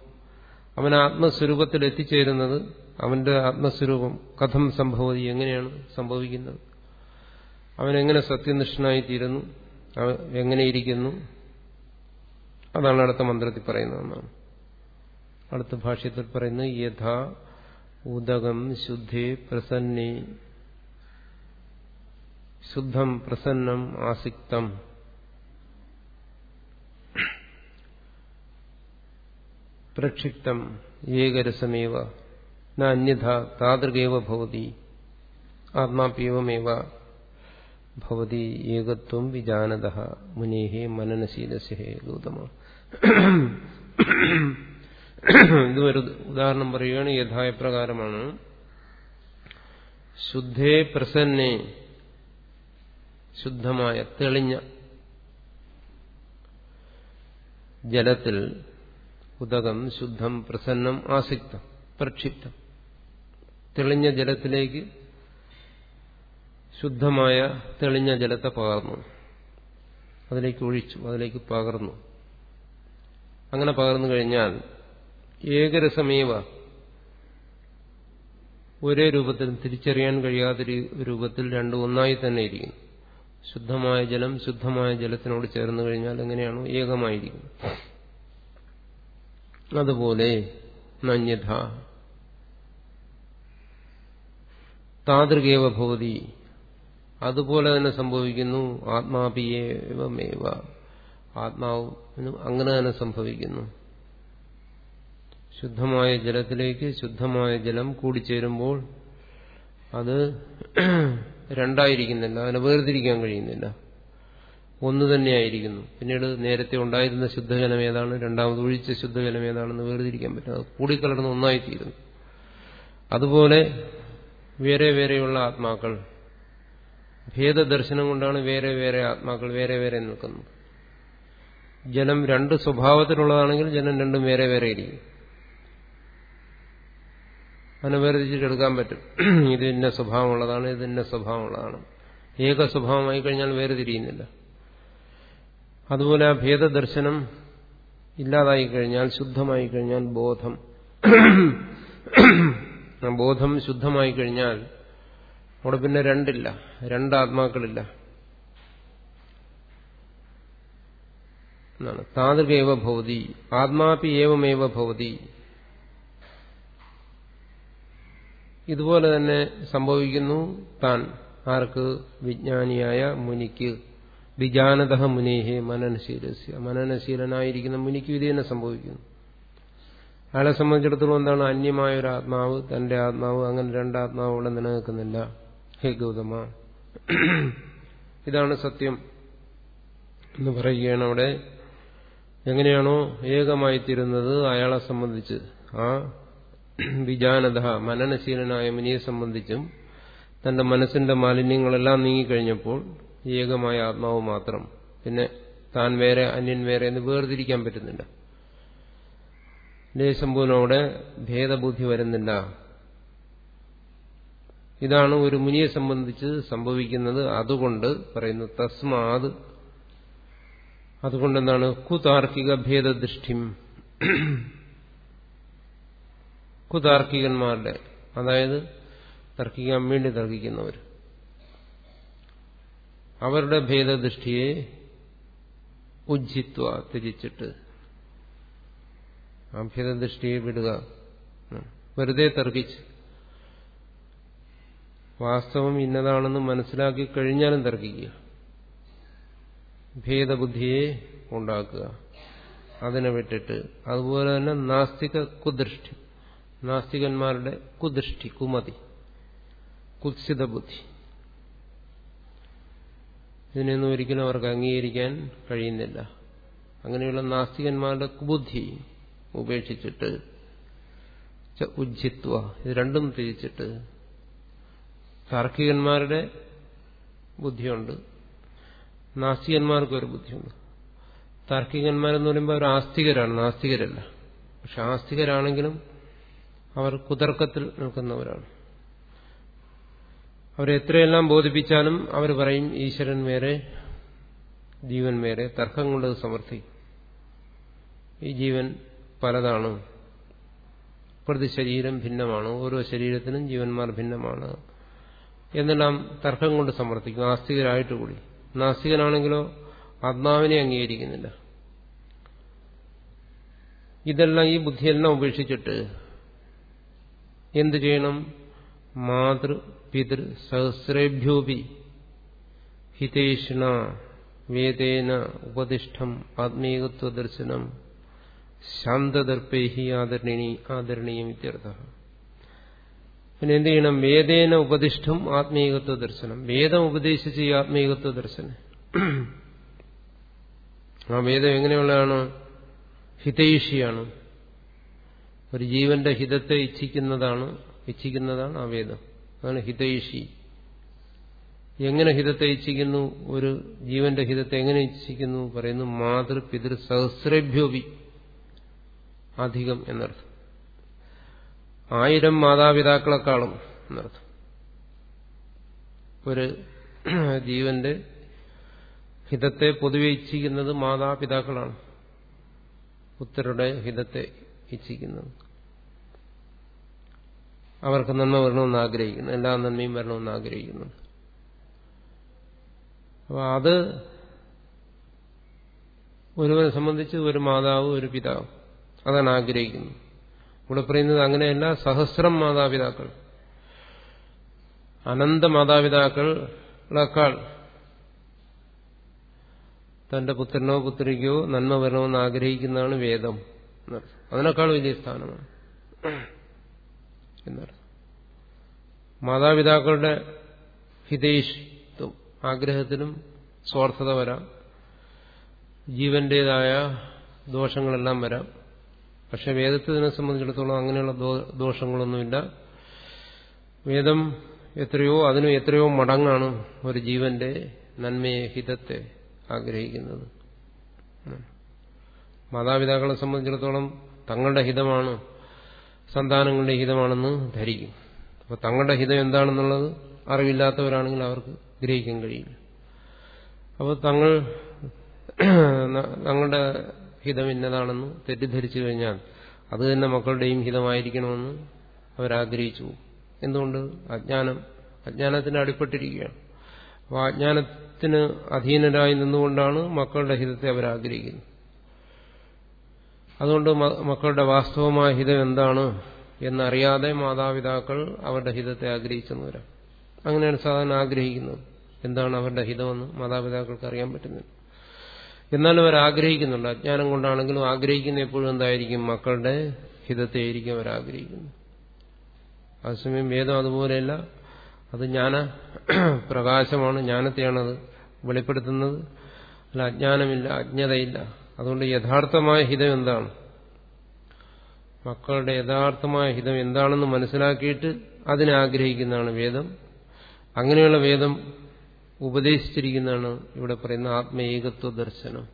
അവൻ ആത്മസ്വരൂപത്തിൽ എത്തിച്ചേരുന്നത് അവന്റെ ആത്മസ്വരൂപം കഥം സംഭവതി എങ്ങനെയാണ് സംഭവിക്കുന്നത്? അവനെങ്ങനെ സത്യനിഷ്ഠനായിത്തീരുന്നു? എങ്ങനെയിരിക്കുന്നു? അതാണ് അടുത്ത മന്ത്രത്തിൽ പറയുന്നതെന്നാണ് അടുത്ത ഭാഷ്യത്തിൽ പറയുന്നത് യഥാ ഉദകം ശുദ്ധി പ്രസന്നി. ശുദ്ധം പ്രസന്നം ആസിക്തം. പ്രക്ഷിപ്തം ഏകരസമേവ. അന്യഥ താതൃകേവ ഭവതി. ആത്മാപ്യവമേവ ഭവതി ഏകത്വം വിജാനത മുനേഹേ മനനശീലസ്യ ഗൗതമ. [COUGHS] ഇതൊരു ഉദാഹരണം പറയുകയാണ് യഥായ പ്രകാരമാണ് ശുദ്ധേ പ്രസന്നെ ശുദ്ധമായ തെളിഞ്ഞ ജലത്തിൽ ഉദകം ശുദ്ധം പ്രസന്നം ആസിക്തം പ്രക്ഷിപ്തം. തെളിഞ്ഞ ജലത്തിലേക്ക് ശുദ്ധമായ തെളിഞ്ഞ ജലത്തെ പകർന്നു. അതിലേക്ക് ഒഴിച്ചു അതിലേക്ക് പകർന്നു. അങ്ങനെ പകർന്നു കഴിഞ്ഞാൽ ഏകരസമേവ ഒരേ രൂപത്തിൽ തിരിച്ചറിയാൻ കഴിയാത്ത രൂപത്തിൽ രണ്ടും ഒന്നായി തന്നെ ഇരിക്കുന്നു. ശുദ്ധമായ ജലം ശുദ്ധമായ ജലത്തിനോട് ചേർന്ന് കഴിഞ്ഞാൽ എങ്ങനെയാണോ ഏകമായിരിക്കുന്നു അതുപോലെ നന്യഥ താതൃകേവ ഭവതി. അതുപോലെ തന്നെ സംഭവിക്കുന്നു ആത്മാപിയേവമേവ ആത്മാവിനും അങ്ങനെ തന്നെ സംഭവിക്കുന്നു. ശുദ്ധമായ ജലത്തിലേക്ക് ശുദ്ധമായ ജലം കൂടിച്ചേരുമ്പോൾ അത് രണ്ടായിരിക്കുന്നില്ല അതിനെ വേർതിരിക്കാൻ കഴിയുന്നില്ല. ഒന്ന് തന്നെയായിരിക്കുന്നു. പിന്നീട് നേരത്തെ ഉണ്ടായിരുന്ന ശുദ്ധജലം ഏതാണ്? രണ്ടാമത് ഒഴിച്ച ശുദ്ധജലം ഏതാണെന്ന് വേർതിരിക്കാൻ പറ്റും അത് കൂടിക്കലർന്ന് ഒന്നായിത്തീരുന്നു. അതുപോലെ വേറെ വേറെയുള്ള ആത്മാക്കൾ. ഭേദദർശനം കൊണ്ടാണ് വേറെ വേറെ ആത്മാക്കൾ വേറെ വേറെ നിൽക്കുന്നത്. ജലം രണ്ട് സ്വഭാവത്തിലുള്ളതാണെങ്കിൽ ജനം രണ്ടും വേറെ വേറെ ഇരിക്കും. അതിനെ വേർതിരിച്ചെടുക്കാൻ പറ്റും. ഇത് ഇന്ന സ്വഭാവമുള്ളതാണ് ഇത് ഇന്ന സ്വഭാവമുള്ളതാണ്. ഏക സ്വഭാവമായി കഴിഞ്ഞാൽ വേർതിരിയുന്നില്ല അതുപോലെ ആ ഭേദദർശനം ഇല്ലാതായി കഴിഞ്ഞാൽ ശുദ്ധമായി കഴിഞ്ഞാൽ ബോധം. ബോധം ശുദ്ധമായി കഴിഞ്ഞാൽ അവിടെ പിന്നെ രണ്ടില്ല രണ്ടാത്മാക്കളില്ല എന്നാണ്. താതൃകേവ ഭവതി ആത്മാപി ഏവമേവ ഭവതി. ഇതുപോലെ തന്നെ സംഭവിക്കുന്നു. താൻ ആർക്ക്? വിജ്ഞാനിയായ മുനിക്ക്. വിജാനത മുനേഹെ മനനശീലസ്യ. മനനശീലനായിരിക്കുന്ന മുനിക്ക് ഇത് തന്നെ സംഭവിക്കുന്നു. അയാളെ സംബന്ധിച്ചിടത്തോളം എന്താണ്? അന്യമായ ഒരു ആത്മാവ് തന്റെ ആത്മാവ് അങ്ങനെ രണ്ടാത്മാവ് അവിടെ നിലനിൽക്കുന്നില്ല. ഹേ ഗൗതമ. ഇതാണ് സത്യം എന്ന് പറയുകയാണ് അവിടെ. എങ്ങനെയാണോ ഏകമായിത്തീരുന്നത് അയാളെ സംബന്ധിച്ച്. ആ വിജാനത മനനശീലനായ മുനിയെ സംബന്ധിച്ചും തന്റെ മനസ്സിന്റെ മാലിന്യങ്ങളെല്ലാം നീങ്ങിക്കഴിഞ്ഞപ്പോൾ ഏകമായ ആത്മാവ് മാത്രം. പിന്നെ താൻ വേറെ അന്യൻ വേറെ എന്ന് വേർതിരിക്കാൻ പറ്റുന്നില്ല. ദേശംഭൂനോടെ ഭേദബുദ്ധി വരുന്നില്ല. ഇതാണ് ഒരു മുനിയെ സംബന്ധിച്ച് സംഭവിക്കുന്നത്. അതുകൊണ്ട് പറയുന്നു തസ്മാത് അതുകൊണ്ടെന്താണ് കുതാർക്കിക ഭേദദൃഷ്ടിം. കുതാർക്കികന്മാരുടെ അതായത് തർക്കിക്കാൻ വേണ്ടി തർക്കിക്കുന്നവർ. അവരുടെ ഭേദദൃഷ്ടിയെ ഉജ്ജിത്വ ത്യജിച്ചിട്ട് ആ ഭേദദൃഷ്ടിയെ വിടുക. വെറുതെ തർക്കിച്ച്. വാസ്തവം ഇന്നതാണെന്ന് മനസ്സിലാക്കി കഴിഞ്ഞാലും തർക്കിക്കുക. ഭേദബുദ്ധിയെ ഉണ്ടാക്കുക. അതിനെ വിട്ടിട്ട് അതുപോലെ തന്നെ നാസ്തിക കുദൃഷ്ടി. നാസ്തികന്മാരുടെ കുദൃഷ്ടി കുമതി കുത്സിത ബുദ്ധി. ഇതിനൊന്നും ഒരിക്കലും അവർക്ക് അംഗീകരിക്കാൻ കഴിയുന്നില്ല. അങ്ങനെയുള്ള നാസ്തികന്മാരുടെ കുബുദ്ധി ഉപേക്ഷിച്ചിട്ട് ഉജ്ജിത്വ ഇത് രണ്ടും തിരിച്ചിട്ട് താർക്കികന്മാരുടെ ബുദ്ധിയുണ്ട്. നാസ്തികന്മാർക്കൊരു ബുദ്ധിയുണ്ട്. താർക്കികന്മാരെന്ന് പറയുമ്പോൾ അവർ ആസ്തികരാണ് നാസ്തികരല്ല. പക്ഷെ ആസ്തികരാണെങ്കിലും അവർ കുതർക്കത്തിൽ നിൽക്കുന്നവരാണ്. അവരെ എത്രയെല്ലാം ബോധിപ്പിച്ചാലും അവർ പറയും ഈശ്വരൻ വേറെ ജീവൻ വേറെ തർക്കം കൊണ്ട് സമർത്ഥിക്കും. ഈ ജീവൻ പലതാണ്. പ്രതി ശരീരം ഭിന്നമാണ്. ഓരോ ശരീരത്തിനും ജീവന്മാർ ഭിന്നമാണ്. എന്നെല്ലാം തർക്കം കൊണ്ട് സമർത്ഥിക്കും ആസ്തികരായിട്ട് കൂടി. നാസ്തികനാണെങ്കിലോ ആത്മാവിനെ അംഗീകരിക്കുന്നില്ല. ഇതെല്ലാം ഈ ബുദ്ധിയെല്ലാം ഉപേക്ഷിച്ചിട്ട് എന്തു ചെയ്യണം? മാതൃ പിതൃ സഹസ്രേഭ്യോപി ഹിതേഷണ വേദേന ഉപദിഷ്ടം ആത്മീകത്വ ദർശനം ശാന്തദർപ്പേഹി ആദരണീ ആദരണീയം ഇത്യർത്ഥ. പിന്നെ എന്ത് ചെയ്യണം വേദേന ഉപദിഷ്ടം ആത്മീകത്വ ദർശനം. വേദം ഉപദേശിച്ച് ഈ ആത്മീകത്വ ദർശനം. ആ വേദം എങ്ങനെയുള്ളതാണ്? ഹിതൈഷിയാണ്. ഒരു ജീവന്റെ ഹിതത്തെ ഇച്ഛിക്കുന്നതാണ് ഇച്ഛിക്കുന്നതാണ് ആ വേദം. അതാണ് ഹിതൈഷി. എങ്ങനെ ഹിതത്തെ ഇച്ഛിക്കുന്നു? ഒരു ജീവന്റെ ഹിതത്തെ എങ്ങനെ ഇച്ഛിക്കുന്നു? പറയുന്നു മാതൃ പിതൃ സഹസ്രഭ്യോപി. അധികം എന്നർത്ഥം. ആയിരം മാതാപിതാക്കളെക്കാളും എന്നർത്ഥം. ഒരു ജീവന്റെ ഹിതത്തെ പൊതുവെ ഇച്ഛിക്കുന്നത് മാതാപിതാക്കളാണ്. പുത്രരുടെ ഹിതത്തെ ഇച്ഛിക്കുന്നത്. അവർക്ക് നന്മ വരണമെന്ന് ആഗ്രഹിക്കുന്നു. എല്ലാ നന്മയും വരണമെന്ന് ആഗ്രഹിക്കുന്നു. അപ്പൊ അത് ഒരുവനെ സംബന്ധിച്ച് ഒരു മാതാവ് ഒരു പിതാവ്. അതാണ് ആഗ്രഹിക്കുന്നത്. ഇവിടെ പറയുന്നത് അങ്ങനെയല്ല സഹസ്രം മാതാപിതാക്കൾ. അനന്ത മാതാപിതാക്കൾക്കാൾ തന്റെ പുത്രനോ പുത്രിക്കോ നന്മ വരണമെന്ന് ആഗ്രഹിക്കുന്നതാണ് വേദം അതിനേക്കാൾ വലിയ സ്ഥാനമാണ്. മാതാപിതാക്കളുടെ ഹിതേഷിത്വം ആഗ്രഹത്തിനും സ്വാർത്ഥത വരാം. ജീവന്റേതായ ദോഷങ്ങളെല്ലാം വരാം. പക്ഷെ വേദത്തിനെ സംബന്ധിച്ചിടത്തോളം അങ്ങനെയുള്ള ദോഷങ്ങളൊന്നുമില്ല. വേദം എത്രയോ അതിനും എത്രയോ മടങ്ങാണ് ഒരു ജീവന്റെ നന്മയെ ഹിതത്തെ ആഗ്രഹിക്കുന്നത്. മാതാപിതാക്കളെ സംബന്ധിച്ചിടത്തോളം തങ്ങളുടെ ഹിതമാണ് സന്താനങ്ങളുടെ ഹിതമാണെന്ന് ധരിക്കും. അപ്പോൾ തങ്ങളുടെ ഹിതം എന്താണെന്നുള്ളത് അറിവില്ലാത്തവരാണെങ്കിൽ അവർക്ക് ഗ്രഹിക്കാൻ കഴിയില്ല. അപ്പോൾ തങ്ങൾ തങ്ങളുടെ ഹിതം ഇന്നതാണെന്ന് തെറ്റിദ്ധരിച്ചു കഴിഞ്ഞാൽ അത് തന്നെ മക്കളുടെയും ഹിതമായിരിക്കണമെന്ന് അവരാഗ്രഹിച്ചു. എന്തുകൊണ്ട്? അജ്ഞാനം. അജ്ഞാനത്തിന് അടിപ്പെട്ടിരിക്കുകയാണ്. അപ്പോൾ അജ്ഞാനത്തിന് അധീനരായി നിന്നുകൊണ്ടാണ് മക്കളുടെ ഹിതത്തെ അവരാഗ്രഹിക്കുന്നത്. അതുകൊണ്ട് മക്കളുടെ വാസ്തവമായ ഹിതം എന്താണ് എന്നറിയാതെ മാതാപിതാക്കൾ അവരുടെ ഹിതത്തെ ആഗ്രഹിച്ചെന്ന് വരാം. അങ്ങനെയാണ് സാധാരണ ആഗ്രഹിക്കുന്നത്. എന്താണ് അവരുടെ ഹിതമെന്ന് മാതാപിതാക്കൾക്ക് അറിയാൻ പറ്റുന്നില്ല എന്നാലും അവർ ആഗ്രഹിക്കുന്നുണ്ട്. അജ്ഞാനം കൊണ്ടാണെങ്കിലും ആഗ്രഹിക്കുന്ന എപ്പോഴും എന്തായിരിക്കും? മക്കളുടെ ഹിതത്തെ ആയിരിക്കും അവർ ആഗ്രഹിക്കുന്നു അതേസമയം വേദം അതുപോലെയല്ല. അത് ജ്ഞാന പ്രകാശമാണ് ജ്ഞാനത്തെയാണത് വെളിപ്പെടുത്തുന്നത്. അല്ല അജ്ഞാനമില്ല അജ്ഞതയില്ല. അതുകൊണ്ട് യഥാർത്ഥമായ ഹിതം എന്താണ്? മക്കളുടെ യഥാർത്ഥമായ ഹിതം എന്താണെന്ന് മനസ്സിലാക്കിയിട്ട് അതിനെ ആഗ്രഹിക്കുന്നതാണ് വേദം. അങ്ങനെയുള്ള വേദം ഉപദേശിച്ചിരിക്കുന്നതാണ് ഇവിടെ പറയുന്ന ആത്മേകത്വ ദർശനം.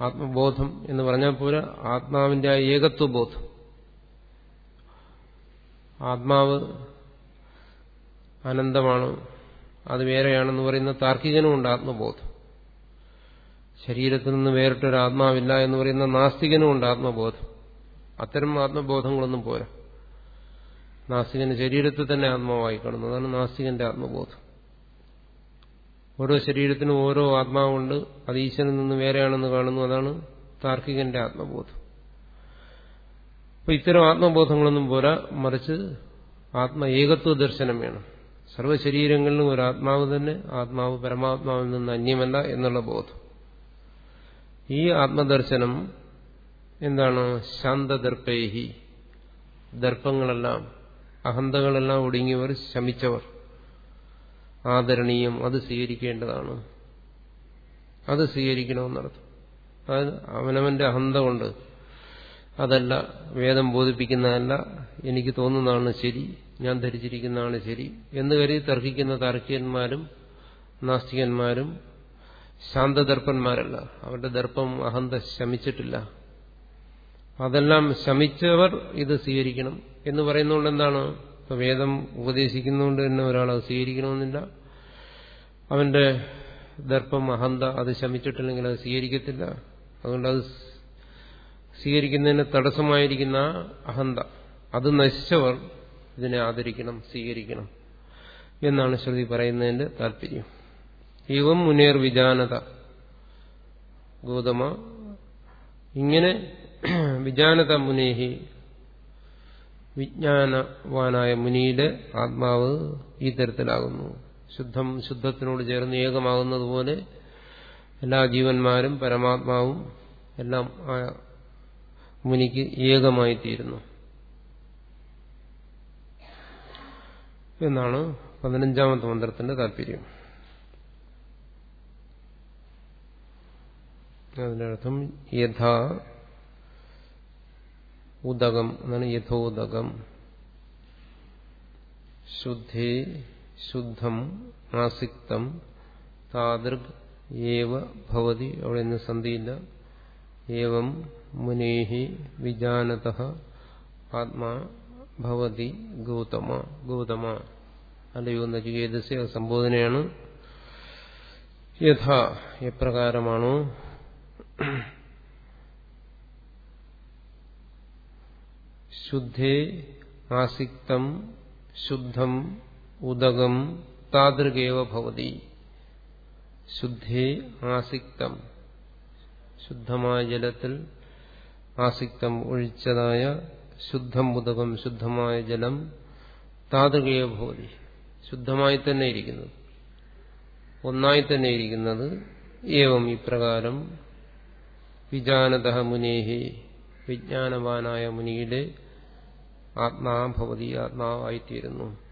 ആത്മബോധം എന്ന് പറഞ്ഞാൽ പോലെ ആത്മാവിന്റെ ആ ഏകത്വബോധം. ആത്മാവ് അനന്തമാണ് അത് വേറെയാണെന്ന് പറയുന്ന താർക്കികനുമുണ്ട് ആത്മബോധം. ശരീരത്തിൽ നിന്ന് വേറിട്ടൊരു ആത്മാവില്ല എന്ന് പറയുന്ന നാസ്തികനുമുണ്ട് ആത്മബോധം. അത്തരം ആത്മബോധങ്ങളൊന്നും പോരാ. നാസ്തികന് ശരീരത്തിൽ തന്നെ ആത്മാവായി കാണുന്നു. അതാണ് നാസ്തികന്റെ ആത്മബോധം. ഓരോ ശരീരത്തിനും ഓരോ ആത്മാവുണ്ട്. അത് ഈശ്വരനിൽ നിന്ന് വേറെയാണെന്ന് കാണുന്നു. അതാണ് താർക്കികന്റെ ആത്മബോധം. അപ്പൊ ഇത്തരം ആത്മബോധങ്ങളൊന്നും പോരാ. മറിച്ച് ആത്മ ഏകത്വ ദർശനം വേണം. സർവ ശരീരങ്ങളിലും ഒരു ആത്മാവ് തന്നെ ആത്മാവ് പരമാത്മാവിൽ നിന്ന് അന്യമല്ല എന്നുള്ള ബോധം. ഈ ആത്മദർശനം എന്താണ്? ശാന്തദർപ്പേഹി. ദർപ്പങ്ങളെല്ലാം അഹന്തകളെല്ലാം ഒടുങ്ങിയവർ ശമിച്ചവർ. ആദരണീയം അത് സ്വീകരിക്കേണ്ടതാണ്. അത് സ്വീകരിക്കണമെന്നർത്ഥം. അതായത് അവനവന്റെ അഹന്ത കൊണ്ട് അതല്ല വേദം ബോധിപ്പിക്കുന്നതല്ല എനിക്ക് തോന്നുന്നതാണ് ശരി ഞാൻ ധരിച്ചിരിക്കുന്നതാണ് ശരി എന്ന് കരുതി തർക്കിക്കുന്ന താർക്കികന്മാരും നാസ്തികന്മാരും ശാന്തദർപ്പന്മാരല്ല. അവരുടെ ദർപ്പം അഹന്ത ശമിച്ചിട്ടില്ല. അതെല്ലാം ശമിച്ചവർ ഇത് സ്വീകരിക്കണം എന്ന് പറയുന്നതുകൊണ്ട് എന്താണ്? വേദം ഉപദേശിക്കുന്നതുകൊണ്ട് തന്നെ ഒരാൾ അത് സ്വീകരിക്കണമെന്നില്ല. അവന്റെ ദർപ്പം അഹന്ത അത് ശമിച്ചിട്ടില്ലെങ്കിൽ അത് സ്വീകരിക്കത്തില്ല. അതുകൊണ്ട് അത് സ്വീകരിക്കുന്നതിന് തടസ്സമായിരിക്കുന്ന അഹന്ത അത് നശിച്ചവർ ഇതിനെ ആദരിക്കണം സ്വീകരിക്കണം എന്നാണ് ശ്രുതി പറയുന്നതിന്റെ താല്പര്യം. ഇവം മുനേർ വിജാനത ഗൗതമ. ഇങ്ങനെ വിജാനത മുനേഹി വിജ്ഞാനവാനായ മുനിയുടെ ആത്മാവ് ഈ തരത്തിലാകുന്നു. ശുദ്ധം ശുദ്ധത്തിനോട് ചേർന്ന് ഏകമാകുന്നതുപോലെ എല്ലാ ജീവന്മാരും പരമാത്മാവും എല്ലാം ആ മുനിക്ക് ഏകമായിത്തീരുന്നു. എന്നാണ് പതിനഞ്ചാമത്തെ മന്ത്രത്തിന്റെ താല്പര്യം. അതിനർത്ഥം യഥാ ഉദകം എന്നാണ് യഥോദകം. ശുദ്ധേ ശുദ്ധം ആസിക്തം താതൃക് ഏവ ഭവതി. അവിടെ നിന്ന് സന്ധിയില്ല. ഏവം മുനേഹി വിജാനത ആത്മാ ഭവതി ഗൗതമ. ഗൗതമ. അല്ലയോ നചികേതസ്യ സംബോധനയാണ്. യഥാ എപ്രകാരമാണോ? ശുദ്ധേ ആസിക്തം ശുദ്ധം ഉദകം താതൃകേവ ഭവതി ശുദ്ധേ ആസിക്തം ശുദ്ധമായ ജലത്തിൽ ആസിക്തം ഒഴിച്ചതായ ശുദ്ധം ഉദകം ശുദ്ധമായ ജലം താതൃകേവ ഭവതി. ശുദ്ധമായി തന്നെ ഇരിക്കുന്നത് ഒന്നായി തന്നെ ഇരിക്കുന്നത് ഏവം ഇപ്രകാരം വിജാനത മുനേഹി വിജ്ഞാനവാനായ മുനിയുടെ ആത്മാഭവതി ആത്മാവായിത്തീരുന്നു.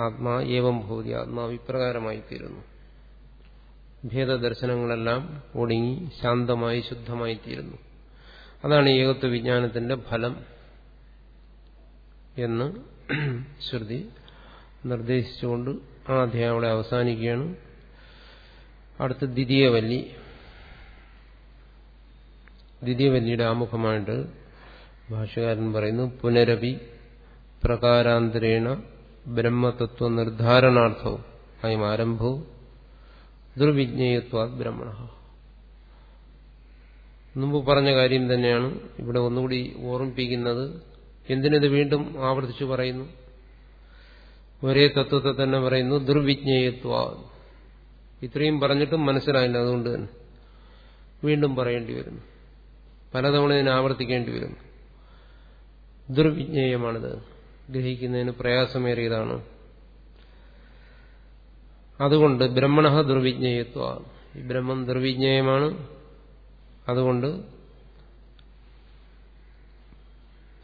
ആത്മാ ഏവം ഭവതി ആത്മാവ് ഇപ്രകാരമായിത്തീരുന്നു. ഭേദദർശനങ്ങളെല്ലാം ഒടുങ്ങി ശാന്തമായി ശുദ്ധമായി തീരുന്നു അതാണ് ഏകത്വ വിജ്ഞാനത്തിന്റെ ഫലം എന്ന് ശ്രുതി നിർദ്ദേശിച്ചുകൊണ്ട് ആ അധ്യായം അവിടെ അവസാനിക്കുകയാണ്. അടുത്ത ദ്വിതീയവല്ലി. ദ്വിതീയവല്ലിയുടെ ആമുഖമായിട്ട് ഭാഷകാരൻ പറയുന്നു പുനരപി പ്രകാരാന്തരേണ ബ്രഹ്മതത്വ നിർദ്ധാരണാർത്ഥവും അയം ആരംഭവും ദുർവിജ്ഞേയത്വാ ബ്രഹ്മണ. മുമ്പ് പറഞ്ഞ കാര്യം തന്നെയാണ് ഇവിടെ ഒന്നുകൂടി ഓർമ്മിപ്പിക്കുന്നത്. എന്തിനത് വീണ്ടും ആവർത്തിച്ചു പറയുന്നു? ഒരേ തത്വത്തെ തന്നെ പറയുന്നു ദുർവിജ്ഞേയത്വ ഇത്രയും പറഞ്ഞിട്ടും മനസ്സിലായില്ല അതുകൊണ്ട് തന്നെ വീണ്ടും പറയേണ്ടി വരുന്നു. പലതവണ ഇതിനെ ആവർത്തിക്കേണ്ടി വരുന്നു. ദുർവിജ്ഞേയമാണിത്. ഗ്രഹിക്കുന്നതിന് പ്രയാസമേറിയതാണ്. അതുകൊണ്ട് ബ്രഹ്മണ ദുർവിജ്ഞേയത്വ. ഈ ബ്രഹ്മം ദുർവിജ്ഞേയമാണ്. അതുകൊണ്ട്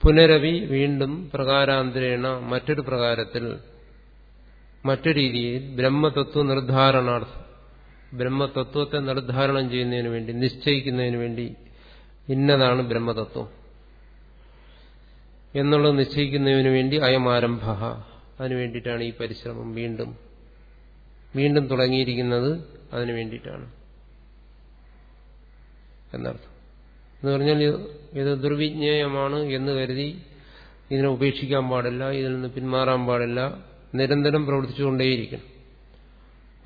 പുനരവി വീണ്ടും പ്രകാരാന്തരേണ മറ്റൊരു പ്രകാരത്തിൽ മറ്റു രീതിയിൽ ബ്രഹ്മതത്വ നിർദ്ധാരണാർത്ഥം ബ്രഹ്മതത്വത്തെ നിർദ്ധാരണം ചെയ്യുന്നതിന് വേണ്ടി നിശ്ചയിക്കുന്നതിന് വേണ്ടി ഇന്നതാണ് ബ്രഹ്മതത്വം. എന്നുള്ളത് നിശ്ചയിക്കുന്നതിന് വേണ്ടി അയമാരംഭ. അതിനു വേണ്ടിയിട്ടാണ് ഈ പരിശ്രമം വീണ്ടും വീണ്ടും തുടങ്ങിയിരിക്കുന്നത്. അതിനു വേണ്ടിയിട്ടാണ്. എന്നർത്ഥം. എന്ന് പറഞ്ഞാൽ ഇത് ദുർവിജ്ഞേയമാണ് എന്ന് കരുതി ഇതിനെ ഉപേക്ഷിക്കാൻ പാടില്ല ഇതിൽ നിന്ന് പിന്മാറാൻ പാടില്ല നിരന്തരം പ്രവർത്തിച്ചുകൊണ്ടേയിരിക്കണം.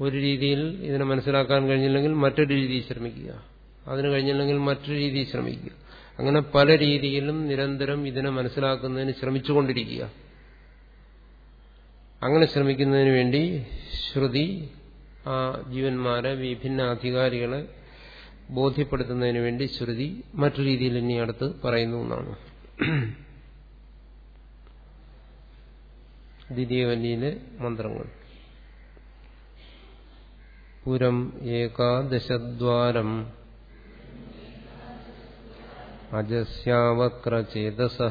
ഒരു രീതിയിൽ ഇതിനെ മനസ്സിലാക്കാൻ കഴിഞ്ഞില്ലെങ്കിൽ മറ്റൊരു രീതിയിൽ ശ്രമിക്കുക. അതിന് കഴിഞ്ഞില്ലെങ്കിൽ മറ്റൊരു രീതിയിൽ ശ്രമിക്കുക. അങ്ങനെ പല രീതിയിലും നിരന്തരം ഇതിനെ മനസ്സിലാക്കുന്നതിന് ശ്രമിച്ചുകൊണ്ടിരിക്കുക. അങ്ങനെ ശ്രമിക്കുന്നതിന് വേണ്ടി ശ്രുതി ആ ജീവന്മാരെ വിഭിന്ന അധികാരികളെ ബോധ്യപ്പെടുത്തുന്നതിന് വേണ്ടി ശ്രുതി മറ്റു രീതിയിൽ ഇനി അടുത്ത് പറയുന്നു എന്നാണ്. ദ്വിതീയവല്ലിയിലെ മന്ത്രങ്ങൾ. പുരം ഏകാദശദ്വാരം അജസ്യാവക്രചേതസ.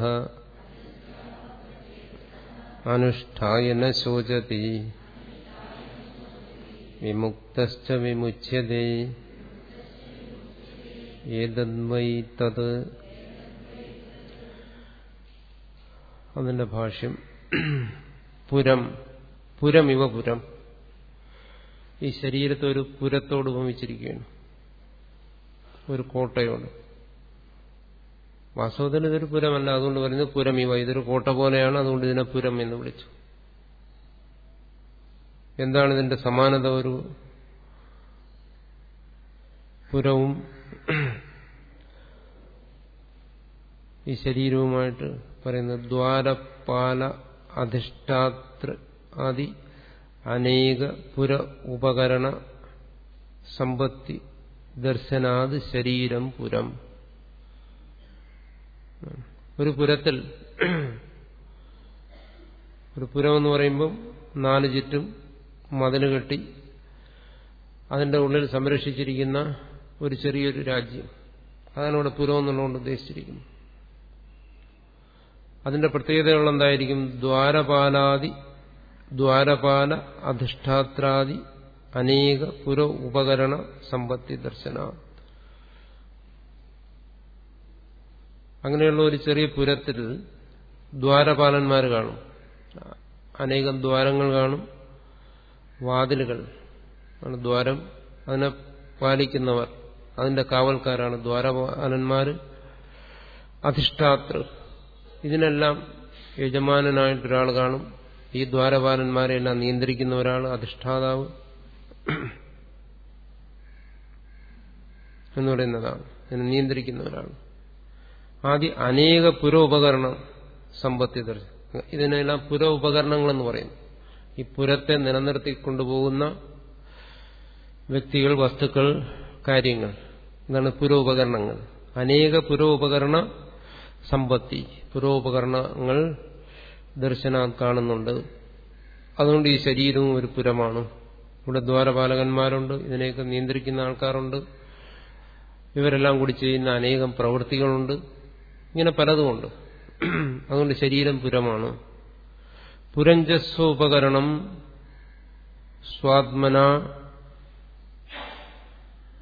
അനുഷ്ഠായന ശോചതി. വിമുക്തശ്ച തത്. അതിന്റെ ഭാഷ്യം. പുരം. പുരം ഇവ പുരം. ഈ ശരീരത്തെ ഒരു പുരത്തോട് ഉപമിച്ചിരിക്കുകയാണ്. ഒരു കോട്ടയോട്. വാസ്തവത്തിൽ ഇതൊരു പുരമല്ല. അതുകൊണ്ട് പറയുന്നത് പുരം ഇവ ഇതൊരു കോട്ട പോലെയാണ്. അതുകൊണ്ട് ഇതിനെ പുരം എന്ന് വിളിച്ചു. എന്താണ് ഇതിന്റെ സമാനത? ഒരു പുരവും ഈ ശരീരവുമായിട്ട് പറയുന്നത് ദ്വാരപാല അധിഷ്ഠാതൃ ആദി അനേക പുര ഉപകരണ സമ്പത്തി ദർശനാത് ശരീരം പുരം. ഒരു പുരത്തിൽ ഒരു പുരം എന്ന് പറയുമ്പോൾ നാല് ചുറ്റും മതിൽ കെട്ടി അതിന്റെ ഉള്ളിൽ സംരക്ഷിച്ചിരിക്കുന്ന ഒരു ചെറിയൊരു രാജ്യം. അതാണ് ഇവിടെ പുരം എന്നുള്ളതുകൊണ്ട് ഉദ്ദേശിച്ചിരിക്കുന്നത്. അതിന്റെ പ്രത്യേകതകൾ എന്തായിരിക്കും? ദ്വാരപാലാദി ദ്വാരപാല അധിഷ്ഠാത്രാദി അനേക പുര ഉപകരണ സമ്പത്തി ദർശന. അങ്ങനെയുള്ള ഒരു ചെറിയ പുരത്തിൽ ദ്വാരപാലന്മാർ കാണും. അനേകം ദ്വാരങ്ങൾ കാണും. വാതിലുകൾ ആണ് ദ്വാരം. അതിനെ പാലിക്കുന്നവർ അതിന്റെ കാവൽക്കാരാണ് ദ്വാരപാലന്മാർ. അധിഷ്ഠാതൃ. ഇതിനെല്ലാം യജമാനനായിട്ടൊരാൾ കാണും. ഈ ദ്വാരപാലന്മാരെ എല്ലാം നിയന്ത്രിക്കുന്ന ഒരാൾ അധിഷ്ഠാതാവ് എന്ന് പറയുന്നതാണ്. നിയന്ത്രിക്കുന്ന ഒരാൾ ആദ്യം അനേക പുരോപകരണ സമ്പത്തി ഇതിനെല്ലാം പുര ഉപകരണങ്ങളെന്ന് പറയുന്നു ഈ പുരത്തെ നിലനിർത്തിക്കൊണ്ടുപോകുന്ന വ്യക്തികൾ വസ്തുക്കൾ കാര്യങ്ങൾ. ഇതാണ് പുരോപകരണങ്ങൾ. അനേക പുരോപകരണ സമ്പത്തി പുരോപകരണങ്ങൾ ദർശന കാണുന്നുണ്ട്. അതുകൊണ്ട് ഈ ശരീരവും ഒരു പുരമാണ്. ഇവിടെ ദ്വാരപാലകന്മാരുണ്ട്. ഇതിനെയൊക്കെ നിയന്ത്രിക്കുന്ന ആൾക്കാരുണ്ട്. ഇവരെല്ലാം കൂടി ചെയ്യുന്ന അനേകം പ്രവൃത്തികളുണ്ട്. ഇങ്ങനെ പലതുമുണ്ട്. അതുകൊണ്ട് ശരീരം പുരമാണ്. പുരഞ്ജസ്വോപകരണം സ്വാത്മന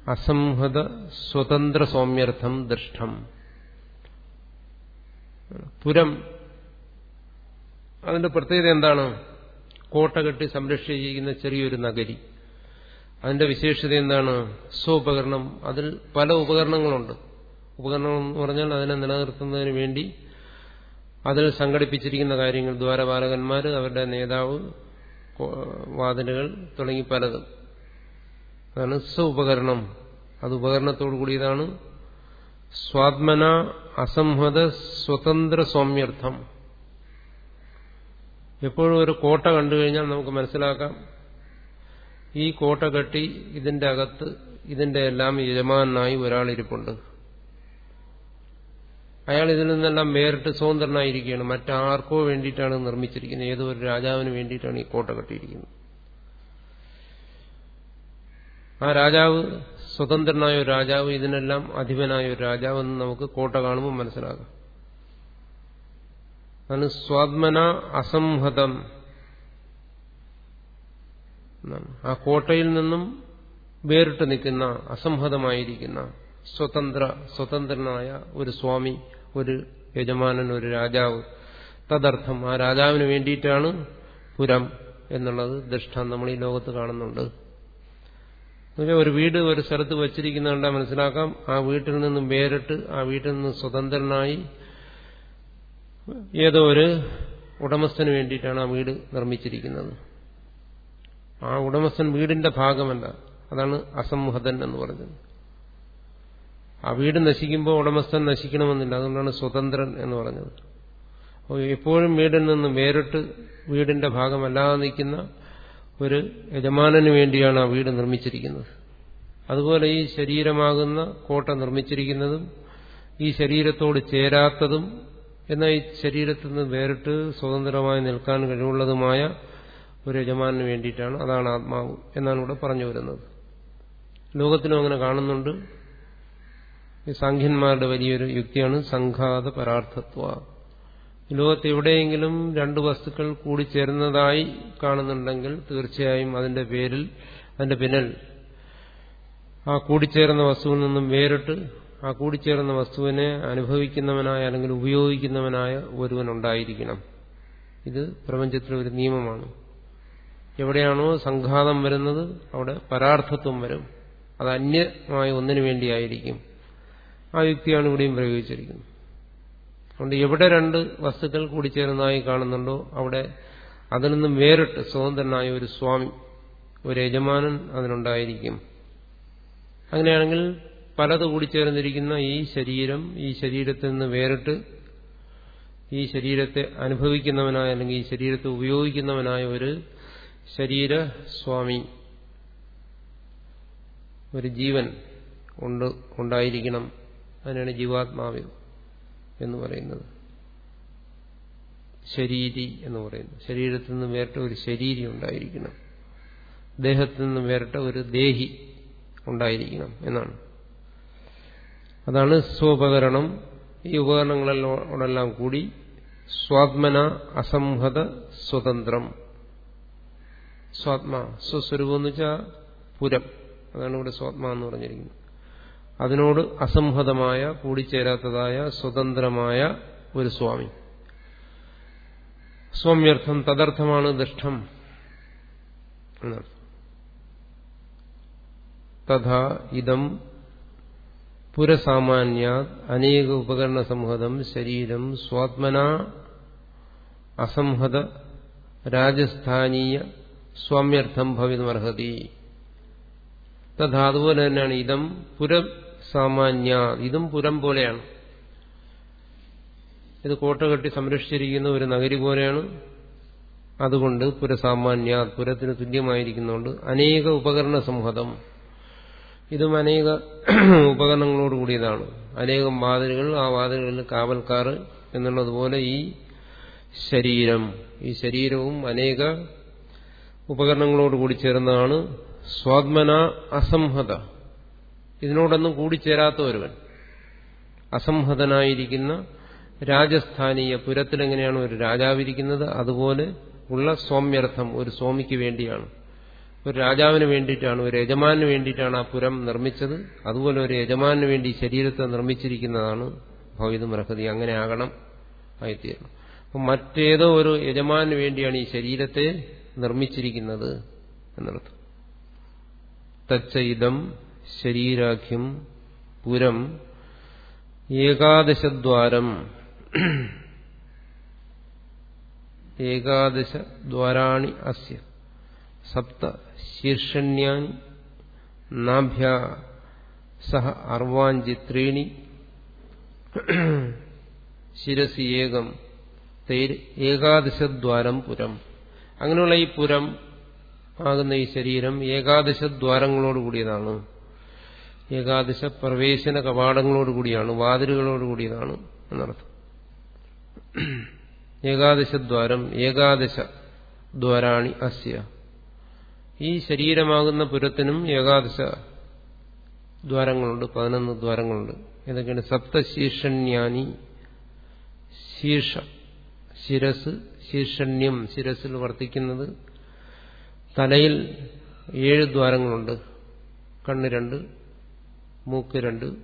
അസംഹത സ്വതന്ത്ര സൗമ്യർത്ഥം ദൃഷ്ടം പുരം അതിന്റെ പ്രത്യേകത എന്താണ്? കോട്ട കെട്ടി സംരക്ഷിച്ചിരിക്കുന്ന ചെറിയൊരു നഗരി. അതിന്റെ വിശേഷത എന്താണ്? സ്വോപകരണം. അതിൽ പല ഉപകരണങ്ങളുണ്ട്. ഉപകരണം എന്ന് പറഞ്ഞാൽ അതിനെ നിലനിർത്തുന്നതിന് വേണ്ടി അതിൽ സംഘടിപ്പിച്ചിരിക്കുന്ന കാര്യങ്ങൾ ദ്വാരപാലകന്മാർ അവരുടെ നേതാവ് വാതിലുകൾ തുടങ്ങി പലതും. അതാണ് സ്വ ഉപകരണം അത് ഉപകരണത്തോടു കൂടിയതാണ് സ്വാത്മന അസംഹത സ്വതന്ത്ര സൗമ്യർത്ഥം. എപ്പോഴും ഒരു കോട്ട കണ്ടു കഴിഞ്ഞാൽ നമുക്ക് മനസ്സിലാക്കാം. ഈ കോട്ട കെട്ടി ഇതിന്റെ അകത്ത് ഇതിന്റെ എല്ലാം യജമാനായി ഒരാൾ ഇരിപ്പുണ്ട് അയാൾ ഇതിൽ നിന്നെല്ലാം വേറിട്ട് സ്വതന്ത്രനായിരിക്കുകയാണ്. മറ്റാർക്കോ വേണ്ടിയിട്ടാണ് നിർമ്മിച്ചിരിക്കുന്നത്. ഏതോ ഒരു രാജാവിന് വേണ്ടിയിട്ടാണ് ഈ കോട്ട കെട്ടിയിരിക്കുന്നത്. ആ രാജാവ് സ്വതന്ത്രനായ ഒരു രാജാവ് ഇതിനെല്ലാം അധിപനായ ഒരു രാജാവ് എന്ന് നമുക്ക് കോട്ട കാണുമ്പോൾ മനസ്സിലാകാം അതാണ് സ്വാത്മന അസംഹതം ആ കോട്ടയിൽ നിന്നും വേറിട്ട് നിൽക്കുന്ന അസംഹതമായിരിക്കുന്ന സ്വതന്ത്ര സ്വതന്ത്രനായ ഒരു സ്വാമി ഒരു യജമാനൻ ഒരു രാജാവ്. തദർത്ഥം ആ രാജാവിന് വേണ്ടിയിട്ടാണ് പുരം എന്നുള്ളത് ദൃഷ്ടം നമ്മൾ ഈ ലോകത്ത് കാണുന്നുണ്ട്. ഒരു വീട് ഒരു സ്ഥലത്ത് വച്ചിരിക്കുന്ന കണ്ടാൽ മനസ്സിലാക്കാം. ആ വീട്ടിൽ നിന്നും വേറിട്ട് ആ വീട്ടിൽ നിന്ന് സ്വതന്ത്രനായി ഏതോ ഒരു ഉടമസ്ഥന് വേണ്ടിയിട്ടാണ് ആ വീട് നിർമ്മിച്ചിരിക്കുന്നത്. ആ ഉടമസ്ഥൻ വീടിന്റെ ഭാഗമല്ല. അതാണ് അസംഹതൻ എന്ന് പറഞ്ഞത്. ആ വീട് നശിക്കുമ്പോൾ ഉടമസ്ഥൻ നശിക്കണമെന്നില്ല. അതുകൊണ്ടാണ് സ്വതന്ത്രൻ എന്ന് പറഞ്ഞത്. എപ്പോഴും വീടിൽ നിന്ന് വേറിട്ട് വീടിന്റെ ഭാഗമല്ലാതെ നിൽക്കുന്ന ഒരു യജമാനന് വേണ്ടിയാണ് ആ വീട് നിർമ്മിച്ചിരിക്കുന്നത്. അതുപോലെ ഈ ശരീരമാകുന്ന കോട്ട നിർമ്മിച്ചിരിക്കുന്നതും ഈ ശരീരത്തോട് ചേരാത്തതും എന്നാൽ ഈ ശരീരത്തിൽ നിന്ന് വേറിട്ട് സ്വതന്ത്രമായി നിൽക്കാൻ കഴിവുള്ളതുമായ ഒരു യജമാനന് വേണ്ടിയിട്ടാണ് അതാണ് ആത്മാവ് എന്നാണ് ഇവിടെ പറഞ്ഞു വരുന്നത്. ലോകത്തിനും അങ്ങനെ കാണുന്നുണ്ട്. സാഖ്യന്മാരുടെ വലിയൊരു യുക്തിയാണ് സംഘാത പരാർത്ഥത്വ. ലോകത്ത് എവിടെയെങ്കിലും രണ്ട് വസ്തുക്കൾ കൂടിച്ചേർന്നതായി കാണുന്നുണ്ടെങ്കിൽ തീർച്ചയായും അതിന്റെ പേരിൽ അതിന്റെ പിന്നിൽ ആ കൂടിച്ചേർന്ന വസ്തുവിൽ നിന്നും വേറിട്ട് ആ കൂടിച്ചേർന്ന വസ്തുവിനെ അനുഭവിക്കുന്നവനായ അല്ലെങ്കിൽ ഉപയോഗിക്കുന്നവനായ ഒരുവനുണ്ടായിരിക്കണം. ഇത് പ്രപഞ്ചത്തിലെ ഒരു നിയമമാണ്. എവിടെയാണോ സംഘാതം വരുന്നത് അവിടെ പരാർത്ഥത്വം വരും. അത് അന്യമായ ഒന്നിനു വേണ്ടിയായിരിക്കും. ആ യുക്തിയാണ് ഇവിടെയും പ്രയോഗിച്ചിരിക്കുന്നത്. അതുകൊണ്ട് എവിടെ രണ്ട് വസ്തുക്കൾ കൂടിച്ചേരുന്നതായി കാണുന്നുണ്ടോ അവിടെ അതിൽ നിന്നും വേറിട്ട് സ്വതന്ത്രനായ ഒരു സ്വാമി ഒരു യജമാനൻ അതിനുണ്ടായിരിക്കും അങ്ങനെയാണെങ്കിൽ പലത് കൂടിച്ചേർന്നിരിക്കുന്ന ഈ ശരീരം ഈ ശരീരത്തിൽ നിന്ന് വേറിട്ട് ഈ ശരീരത്തെ അനുഭവിക്കുന്നവനായ അല്ലെങ്കിൽ ഈ ശരീരത്തെ ഉപയോഗിക്കുന്നവനായ ഒരു ശരീര സ്വാമി ഒരു ജീവൻ ഉണ്ട് ഉണ്ടായിരിക്കണം. അതിനാണ് ജീവാത്മാവ് എന്ന് പറയുന്നത്. ശരീരി എന്ന് പറയുന്നു ശരീരത്തിൽ നിന്ന് വേറിട്ട ഒരു ശരീരി ഉണ്ടായിരിക്കണം. ദേഹത്തിൽ നിന്ന് വേറിട്ട ഒരു ദേഹി ഉണ്ടായിരിക്കണം എന്നാണ്. അതാണ് സ്വോപകരണം. ഈ ഉപകരണങ്ങളെല്ലാം കൂടി സ്വാത്മന അസംഹത സ്വതന്ത്രം. സ്വാത്മാ സ്വസ്വരൂപം എന്ന് വെച്ചാൽ പുരം. അതാണ് ഇവിടെ സ്വാത്മാ എന്ന് പറഞ്ഞിരിക്കുന്നത്. അതിനോട് അസംഹതമായ കൂടിച്ചേരാത്തതായ സ്വതന്ത്രമായ ഒരു സ്വാമി. സ്വാമ്യർത്ഥം തദർത്ഥമാണ് ദൃഷ്ടം തഥാ ഇതം പുരസാമാന്യ അനേക ഉപകരണ സംഹതം ശരീരം സ്വാത്മന അസംഹത രാജസ്ഥാനീയ സ്വാമ്യർത്ഥം ഭവിതമർഹതി. തഥാ അതുപോലെ തന്നെയാണ് ഇതം പുരം സാമാന്യ ഇതും പുരം പോലെയാണ്. ഇത് കോട്ട കെട്ടി സംരക്ഷിച്ചിരിക്കുന്ന ഒരു നഗരി പോലെയാണ്. അതുകൊണ്ട് പുരസാമാന്യ പുരത്തിന് തുല്യമായിരിക്കുന്നതുകൊണ്ട് അനേക ഉപകരണ സംഹതം. ഇതും അനേക ഉപകരണങ്ങളോട് കൂടിയതാണ്. അനേകം വാതിലുകൾ ആ വാതിലുകളിൽ കാവൽക്കാർ എന്നുള്ളതുപോലെ ഈ ശരീരം. ഈ ശരീരവും അനേക ഉപകരണങ്ങളോട് കൂടി ചേർന്നതാണ് സ്വാത്മന അസംഹത. ഇതിനോടൊന്നും കൂടിച്ചേരാത്ത ഒരുവൻ. അസംഹതനായിരിക്കുന്ന രാജസ്ഥാനീയ പുരത്തിലെങ്ങനെയാണ് ഒരു രാജാവിരിക്കുന്നത്? അതുപോലെ ഉള്ള സൗമ്യർത്ഥം ഒരു സ്വാമിക്ക് വേണ്ടിയാണ്. ഒരു രാജാവിന് വേണ്ടിയിട്ടാണ് ഒരു യജമാനു വേണ്ടിയിട്ടാണ് ആ പുരം നിർമ്മിച്ചത്. അതുപോലെ ഒരു യജമാനു വേണ്ടി ശരീരത്തെ നിർമ്മിച്ചിരിക്കുന്നതാണ് ഭൗതി മൃഹതി. അങ്ങനെ ആകണം ആയിത്തീരണം. അപ്പം മറ്റേതോ ഒരു യജമാനു വേണ്ടിയാണ് ഈ ശരീരത്തെ നിർമ്മിച്ചിരിക്കുന്നത് എന്നർത്ഥം. തച്ചയിതം ശരീരാഖ്യം പുരം ഏകാദശദ്വാരം. ഏകാദശദ്വാരാണി അസ്യ. സപ്ത ശീർഷണ്യാൻ നാഭ്യ സഹ അർവാഞ്ചി ത്രീണി ശിരസി ഏകം. ഏകാദശദ്വാരം പുരം. അങ്ങനെയുള്ള ഈ പുരം ആകുന്ന ഈ ശരീരം ഏകാദശദ്വാരങ്ങളോട് കൂടിയതാണ്. ഏകാദശ പ്രവേശന കവാടങ്ങളോട് കൂടിയാണ് വാതിലുകളോട് കൂടിയതാണ് എന്നർത്ഥം. ഏകാദശദ്വാരം ഏകാദശ ദ്വാരാണി അസ്യ. ഈ ശരീരമാകുന്ന പുരത്തിനും ഏകാദശ ദ്വാരങ്ങളുണ്ട് പതിനൊന്ന് ദ്വാരങ്ങളുണ്ട്. ഏതൊക്കെയാണ്? സപ്തശീർഷണ്യാനി ശീർഷ ശിരസ് ശീർഷണ്യം ശിരസിൽ വർത്തിക്കുന്നത് തലയിൽ ഏഴ് ദ്വാരങ്ങളുണ്ട് കണ്ണ് രണ്ട് മൂക്ക് രണ്ട്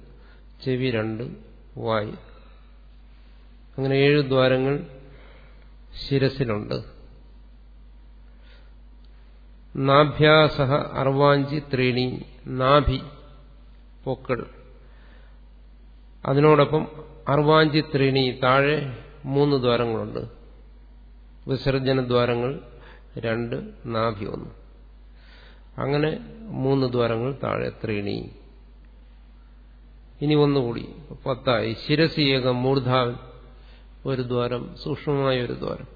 ചെവി രണ്ട് വായ്. അങ്ങനെ ഏഴ് ദ്വാരങ്ങൾ ശിരസിലുണ്ട്. നാഭ്യാസഹ അർവാഞ്ചി ത്രീണി നാഭി പൊക്കൾ. അതിനോടൊപ്പം അർവാഞ്ചി ത്രീണി താഴെ മൂന്ന് ദ്വാരങ്ങളുണ്ട്. വിസർജന ദ്വാരങ്ങൾ രണ്ട് നാഭി ഒന്ന്. അങ്ങനെ മൂന്ന് ദ്വാരങ്ങൾ താഴെ ത്രീണി. ഇനി ഒന്നുകൂടി. പത്തായി. ശിരസി ഏകം മൂർധാവൻ. ഒരു ദ്വാരം സൂക്ഷ്മമായ ഒരു ദ്വാരം.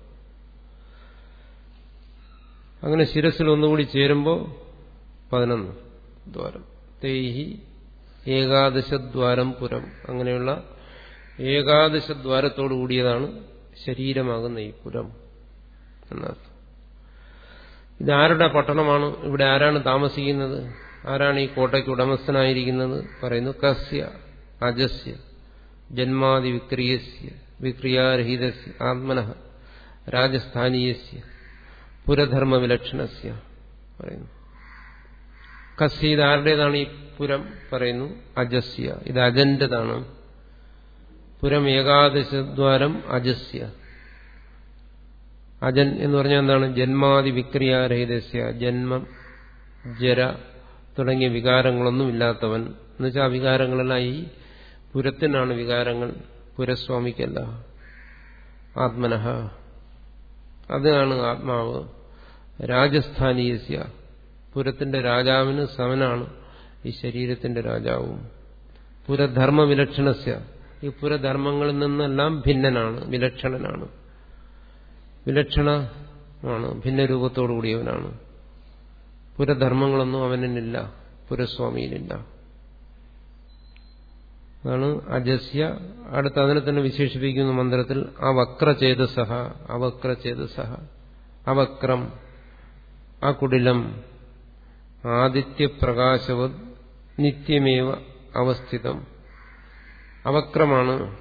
അങ്ങനെ ശിരസിൽ ഒന്നുകൂടി ചേരുമ്പോൾ പതിനൊന്ന് ദ്വാരം. തേഹി ഏകാദശദ്വാരം പുരം. അങ്ങനെയുള്ള ഏകാദശദ്വാരത്തോടു കൂടിയതാണ് ശരീരമാകുന്ന ഈ പുരം എന്നർത്ഥം. ഇതാരുടെ പട്ടണമാണ്? ഇവിടെ ആരാണ് താമസിക്കുന്നത്? ആരാണ് ഈ കോട്ടയ്ക്ക് ഉടമസ്ഥനായിരിക്കുന്നത്? പറയുന്നു കസ്യ അജസ്യ ജന്മാതി വിക്രിയസ്യ വിക്രിയാരഹിതസ്യ ആത്മന രാജസ്ഥാനീയസ്യ പുരധർമ്മ വിലക്ഷണസ്യ പറയുന്നു. കസ്യ ഇത് ആരുടേതാണ് ഈ പുരം? പറയുന്നു അജസ്യ ഇത് അജന്റേതാണ്. പുരം ഏകാദശദ്വാരം അജസ്യ. അജൻ എന്ന് പറഞ്ഞാൽ എന്താണ്? ജന്മാതി വിക്രിയാരഹിതസ്യ ജന്മം ജര തുടങ്ങിയ വികാരങ്ങളൊന്നും ഇല്ലാത്തവൻ. എന്നുവെച്ചാൽ ആ വികാരങ്ങളെല്ലാം ഈ പുരത്തിനാണ് വികാരങ്ങൾ. പുരസ്വാമിക്കല്ല. ആത്മനഹ. അതാണ് ആത്മാവ്. രാജസ്ഥാനീയസ്യ. പുരത്തിന്റെ രാജാവിന് സമനാണ് ഈ ശരീരത്തിന്റെ രാജാവും. പുരധർമ്മ വിലക്ഷണസ്യ ഈ പുരധർമ്മങ്ങളിൽ നിന്നെല്ലാം ഭിന്നനാണ് വിലക്ഷണനാണ്. വിലക്ഷണമാണ് ഭിന്നരൂപത്തോടു കൂടിയവനാണ് പുരധർമ്മങ്ങളൊന്നും അവനില്ല പുരസ്വാമിയിലില്ല. അതാണ് അജസ്യ. അടുത്ത് അതിനെ തന്നെ വിശേഷിപ്പിക്കുന്ന മന്ത്രത്തിൽ അവക്രചേതസഹ അവക്രചേതസഹ അവക്രം ആ കുടിലം ആദിത്യപ്രകാശവത് നിത്യമേവ അവസ്ഥിതം. അവക്രമാണ്.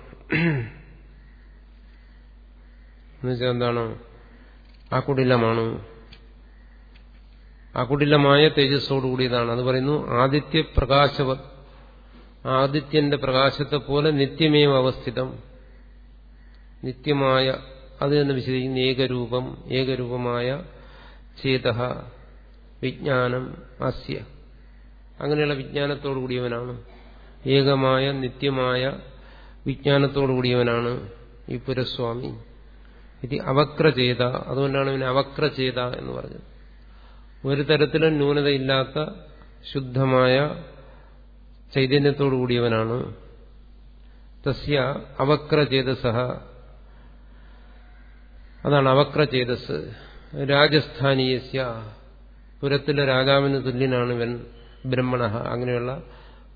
എന്നുവെച്ചാൽ എന്താണ്? അകുടിലമാണ്. അകുടിലമായ തേജസ്സോടുകൂടിയതാണ്. അത് പറയുന്നു ആദിത്യ പ്രകാശവ ആദിത്യന്റെ പ്രകാശത്തെ പോലെ നിത്യമേവ അവസ്ഥിതം. നിത്യമായ അത് തന്നെ വിശദീകരിക്കുന്ന ഏകരൂപം ഏകരൂപമായ ചേത വിജ്ഞാനം അസ്യ. അങ്ങനെയുള്ള വിജ്ഞാനത്തോടു കൂടിയവനാണ് ഏകമായ നിത്യമായ വിജ്ഞാനത്തോടു കൂടിയവനാണ് ഈ പുരസ്വാമി. ഇത് അവക്രചേത അതുകൊണ്ടാണ് ഇവനെ അവക്രചേത എന്ന് പറഞ്ഞത്. ഒരു തരത്തിലും ന്യൂനതയില്ലാത്ത ശുദ്ധമായ ചൈതന്യത്തോടു കൂടിയവനാണ് തസ്യ അവക്രചേതസ. അതാണ് അവക്രചേതസ്. രാജസ്ഥാനീയസ്യ. പുരത്തിലെ രാജാവിന് തുല്യനാണ് ഇവൻ ബ്രഹ്മണ. അങ്ങനെയുള്ള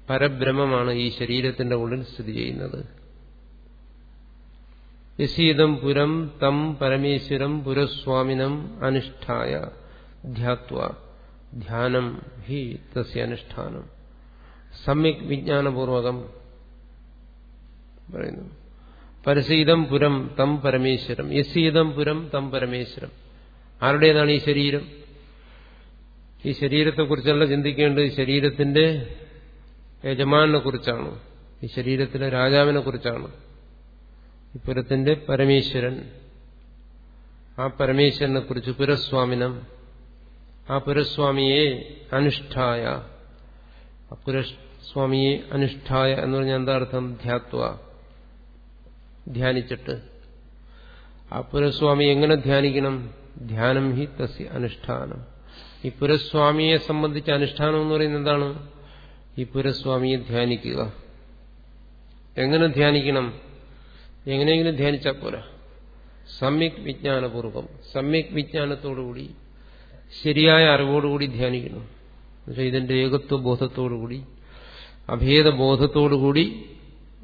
പരബ്രഹ്മമാണ് ഈ ശരീരത്തിന്റെ ഉള്ളിൽ സ്ഥിതി ചെയ്യുന്നത്. യശീതം പുരം തം പരമേശ്വരം പുരസ്വാമിനം അനുഷ്ഠായ. ധ്യാത്വ ധ്യാനം ഹി തസ്യ അനുഷ്ഠാനം. സമ്യക് വിജ്ഞാനപൂർവകം പറയുന്നു. പരസീതം പുരം തം പരമേശ്വരം. യസീതം പുരം തം പരമേശ്വരം. ആരുടേതാണ് ഈ ശരീരം? ഈ ശരീരത്തെക്കുറിച്ചല്ല ചിന്തിക്കേണ്ടത്. ശരീരത്തിന്റെ യജമാനെ കുറിച്ചാണ് ഈ ശരീരത്തിലെ രാജാവിനെ കുറിച്ചാണ് ഈ പുരത്തിന്റെ പരമേശ്വരൻ. ആ പരമേശ്വരനെ കുറിച്ച് പുരസ്വാമിനം ആ പുരസ്വാമിയെ അനുഷ്ഠായ. പുരസ്വാമിയെ അനുഷ്ഠായ എന്ന് പറഞ്ഞാൽ എന്താ അർത്ഥം? ധ്യാത്വ. ധ്യാനിച്ചിട്ട്. ആ പുരസ്വാമി എങ്ങനെ ധ്യാനിക്കണം? ധ്യാനം ഹി തസ്യ അനുഷ്ഠാനം. ഈ പുരസ്വാമിയെ സംബന്ധിച്ച അനുഷ്ഠാനം എന്ന് പറയുന്നത് എന്താണ്? ഈ പുരസ്വാമിയെ ധ്യാനിക്കുക. എങ്ങനെ ധ്യാനിക്കണം? എങ്ങനെയെങ്കിലും ധ്യാനിച്ചാൽ പോരാ. സമ്യക് വിജ്ഞാനപൂർവം. സമ്യക് വിജ്ഞാനത്തോടുകൂടി ശരിയായ അറിവോടുകൂടി ധ്യാനിക്കുന്നു. പക്ഷേ ഇതിന്റെ ഏകത്വ ബോധത്തോടുകൂടി അഭേദബോധത്തോടുകൂടി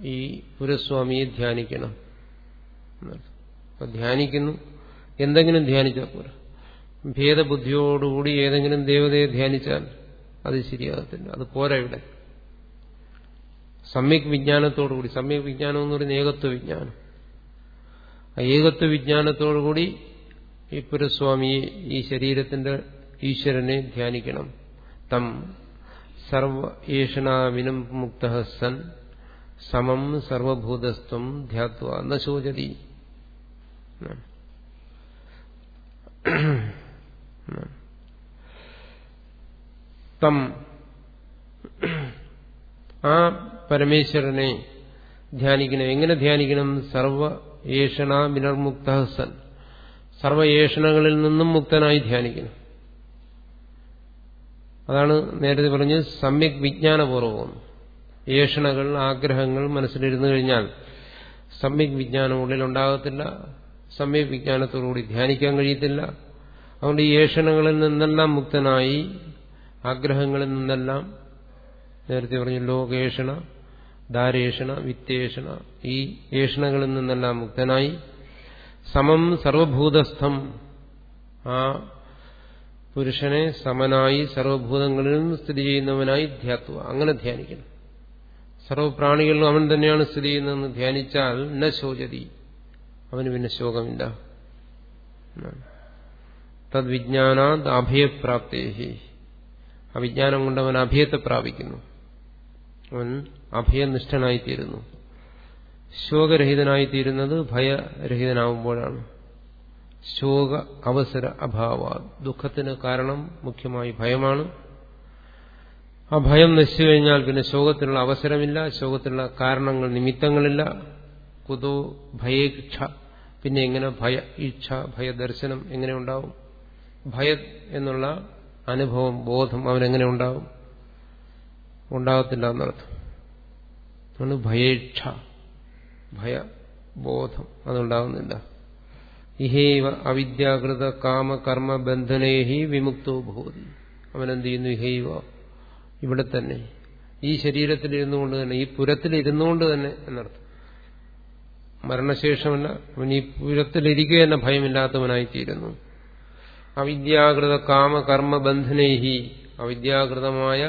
ഈ പുരസ്വാമിയെ ധ്യാനിക്കണം. അപ്പൊ ധ്യാനിക്കുന്നു. എന്തെങ്കിലും ധ്യാനിച്ചാൽ പോരാ. ഭേദബുദ്ധിയോടുകൂടി ഏതെങ്കിലും ദേവതയെ ധ്യാനിച്ചാൽ അത് ശരിയാകത്തില്ല. അത് പോരാ ഇവിടെ. സമ്യക് വിജ്ഞാനത്തോടുകൂടി സമ്യക് വിജ്ഞാനം എന്ന് പറയുന്ന ഏകത്വ വിജ്ഞാനം ആ ഏകത്വ വിജ്ഞാനത്തോടുകൂടി ഈ പുരസ്വാമിയെ ഈ ശരീരത്തിന്റെ ഈശ്വരനെ ധ്യാനിക്കണം. തം സർവേഷണാവിനും മുക്ത സൻ സമം സർവഭൂതസ്ത്വം ധ്യാത്വ നശോചതി ശോചതി. തം ആ പരമേശ്വരനെ ധ്യാനിക്കണം. എങ്ങനെ ധ്യാനിക്കണം? സർവ ഏഷണ വിനർമുക്ത സൻ. സർവ ഏഷണകളിൽ നിന്നും മുക്തനായി ധ്യാനിക്കണം അതാണ് നേരത്തെ പറഞ്ഞ് സമ്യക് വിജ്ഞാനപൂർവം ഏഷണകൾ ആഗ്രഹങ്ങൾ മനസ്സിലിരുന്നു കഴിഞ്ഞാൽ സമ്യക് വിജ്ഞാനം ഉള്ളിലുണ്ടാകത്തില്ല സമ്യക് വിജ്ഞാനത്തോടുകൂടി ധ്യാനിക്കാൻ കഴിയത്തില്ല. അതുകൊണ്ട് ഈ ഏഷണങ്ങളിൽ നിന്നെല്ലാം മുക്തനായി ആഗ്രഹങ്ങളിൽ നിന്നെല്ലാം നേരത്തെ പറഞ്ഞു ലോകേഷണ ദാരേഷണ വിത്തേഷണ ഈ ഏഷണകളിൽ നിന്നെല്ലാം മുക്തനായി സമം സർവഭൂതസ്ഥം. ആ പുരുഷനെ സമനായി സർവഭൂതങ്ങളിലും സ്ഥിതി ചെയ്യുന്നവനായി ധ്യാത്വ. അങ്ങനെ ധ്യാനിക്കണം. സർവപ്രാണികളിലും അവൻ തന്നെയാണ് സ്ഥിതി ചെയ്യുന്നതെന്ന് ധ്യാനിച്ചാൽ ന ശോചതി. അവന് പിന്നെ ശോകമില്ല. തദ്വിജ്ഞാനാത് അഭയപ്രാപ്തേഹി. അവിജ്ഞാനം കൊണ്ട് അവൻ അഭയത്തെ പ്രാപിക്കുന്നു. അവൻ അഭയനിഷ്ഠനായിത്തീരുന്നു. ശോകരഹിതനായിത്തീരുന്നത് ഭയരഹിതനാവുമ്പോഴാണ്. ശോക അവസര അഭാവ ദുഃഖത്തിന് കാരണം മുഖ്യമായി ഭയമാണ്. ആ ഭയം നശിച്ചു കഴിഞ്ഞാൽ പിന്നെ ശോകത്തിനുള്ള അവസരമില്ല ശോകത്തിനുള്ള കാരണങ്ങൾ നിമിത്തങ്ങളില്ല. കുതോ ഭയേക്ഷ പിന്നെ എങ്ങനെ ഭയ ഈക്ഷ ഭയദർശനം എങ്ങനെ ഉണ്ടാവും? ഭയ എന്നുള്ള അനുഭവം ബോധം അവനെങ്ങനെ ഉണ്ടാവും? ഉണ്ടാകത്തില്ല എന്നർത്ഥം. ഭയേക്ഷ ഭയബോധം അതുണ്ടാകുന്നില്ല ഇഹേവ അവിദ്യാകൃത കാമ കർമ്മ ബന്ധനേഹി വിമുക്തോ ഭൂതി അവനെന്ത് ചെയ്യുന്നു ഇഹൈവ ഇവിടെ തന്നെ. ഈ ശരീരത്തിലിരുന്നു കൊണ്ട് തന്നെ ഈ പുരത്തിൽ പുരത്തിലിരുന്നുകൊണ്ട് തന്നെ എന്നർത്ഥം. മരണശേഷമല്ല അവൻ ഈ പുരത്തിലിരിക്കുക തന്നെ ഭയമില്ലാത്തവനായിത്തീരുന്നു. അവിദ്യാകൃത കാമകർമ്മ ബന്ധനേഹി അവിദ്യാകൃതമായ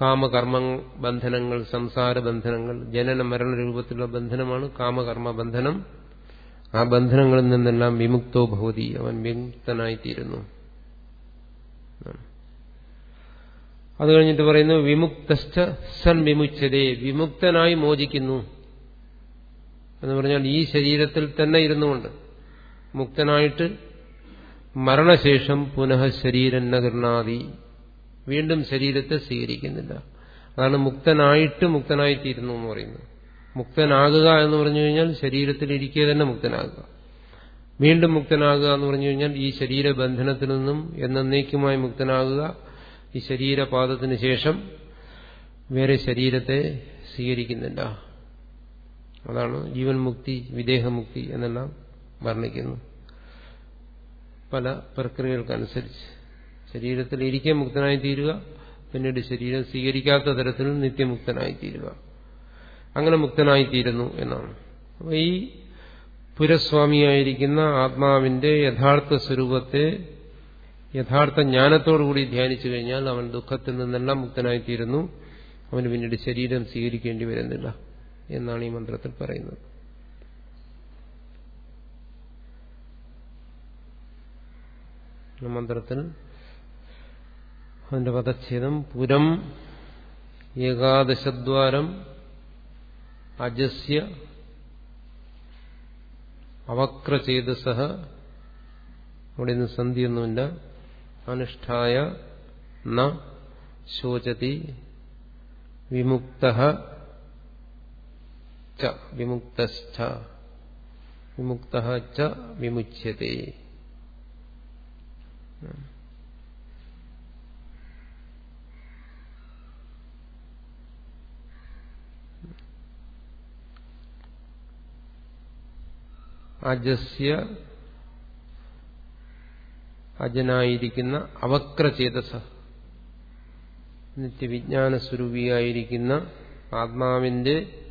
കാമകർമ്മ ബന്ധനങ്ങൾ സംസാര ബന്ധനങ്ങൾ ജനന മരണ രൂപത്തിലുള്ള ബന്ധനമാണ് കാമകർമ്മ ബന്ധനം ആ ബന്ധനങ്ങളിൽ നിന്നെല്ലാം വിമുക്തോ ഭവതി. അവൻ വിമുക്തനായിത്തീരുന്നു. അത് കഴിഞ്ഞിട്ട് പറയുന്നു വിമുക്തശ്ച സൻ വിമുച്ചതേ വിമുക്തനായി മോചിക്കുന്നു. എന്ന് പറഞ്ഞാൽ ഈ ശരീരത്തിൽ തന്നെ ഇരുന്നുകൊണ്ട് മുക്തനായിട്ട് മരണശേഷം പുനഃ ശരീരന്നകർണാദി വീണ്ടും ശരീരത്തെ സ്വീകരിക്കുന്നില്ല. അതാണ് മുക്തനായിട്ട് മുക്തനായിത്തീരുന്നു എന്ന് പറയുന്നത്. മുക്തനാകുക എന്ന് പറഞ്ഞു കഴിഞ്ഞാൽ ശരീരത്തിൽ ഇരിക്കുക തന്നെ മുക്തനാകുക. വീണ്ടും മുക്തനാകുക എന്ന് പറഞ്ഞു കഴിഞ്ഞാൽ ഈ ശരീര ബന്ധനത്തിൽ നിന്നും എന്നേക്കുമായി മുക്തനാകുക. ഈ ശരീരപാദത്തിന് ശേഷം വേറെ ശരീരത്തെ സ്വീകരിക്കുന്നില്ല. അതാണ് ജീവൻ മുക്തി വിദേഹമുക്തി എന്നെല്ലാം വർണിക്കുന്നു. പല പ്രക്രിയകൾക്കനുസരിച്ച്. ശരീരത്തിൽ ഇരിക്കെ മുക്തനായി തീരുക പിന്നീട് ശരീരം സ്വീകരിക്കാത്ത തരത്തിൽ നിത്യമുക്തനായി തീരുക അങ്ങനെ മുക്തനായി തീരുന്നു എന്നാണ്. അപ്പോൾ ഈ പുരസ്വാമിയായിരിക്കുന്ന ആത്മാവിന്റെ യഥാർത്ഥ സ്വരൂപത്തെ യഥാർത്ഥ ജ്ഞാനത്തോടുകൂടി ധ്യാനിച്ചു കഴിഞ്ഞാൽ അവൻ ദുഃഖത്തിൽ നിന്നെല്ലാം മുക്തനായിത്തീരുന്നു. അവന് പിന്നീട് ശരീരം സ്വീകരിക്കേണ്ടി വരുന്നില്ല എന്നാണ് ഈ മന്ത്രത്തിൽ പറയുന്നത്. മന്ത്രത്തിൽ അതിന്റെ പദച്ഛേദം പുരം ഏകാദശദ്വാരം അജസ്യ അവക്രചേതസഹ. അവിടെ നിന്ന് സന്ധിയൊന്നുമില്ല. അനുഷ്ഠായ ന ശോചതി വിമുക്ത വിമുക്ത വിമുക്ത വിമുച്യത്തെ അജസ്യ അജനായിരിക്കുന്ന അവക്രചേതസ. നിത്യവിജ്ഞാന സ്വരൂപിയായിരിക്കുന്ന ആത്മാവിന്റെ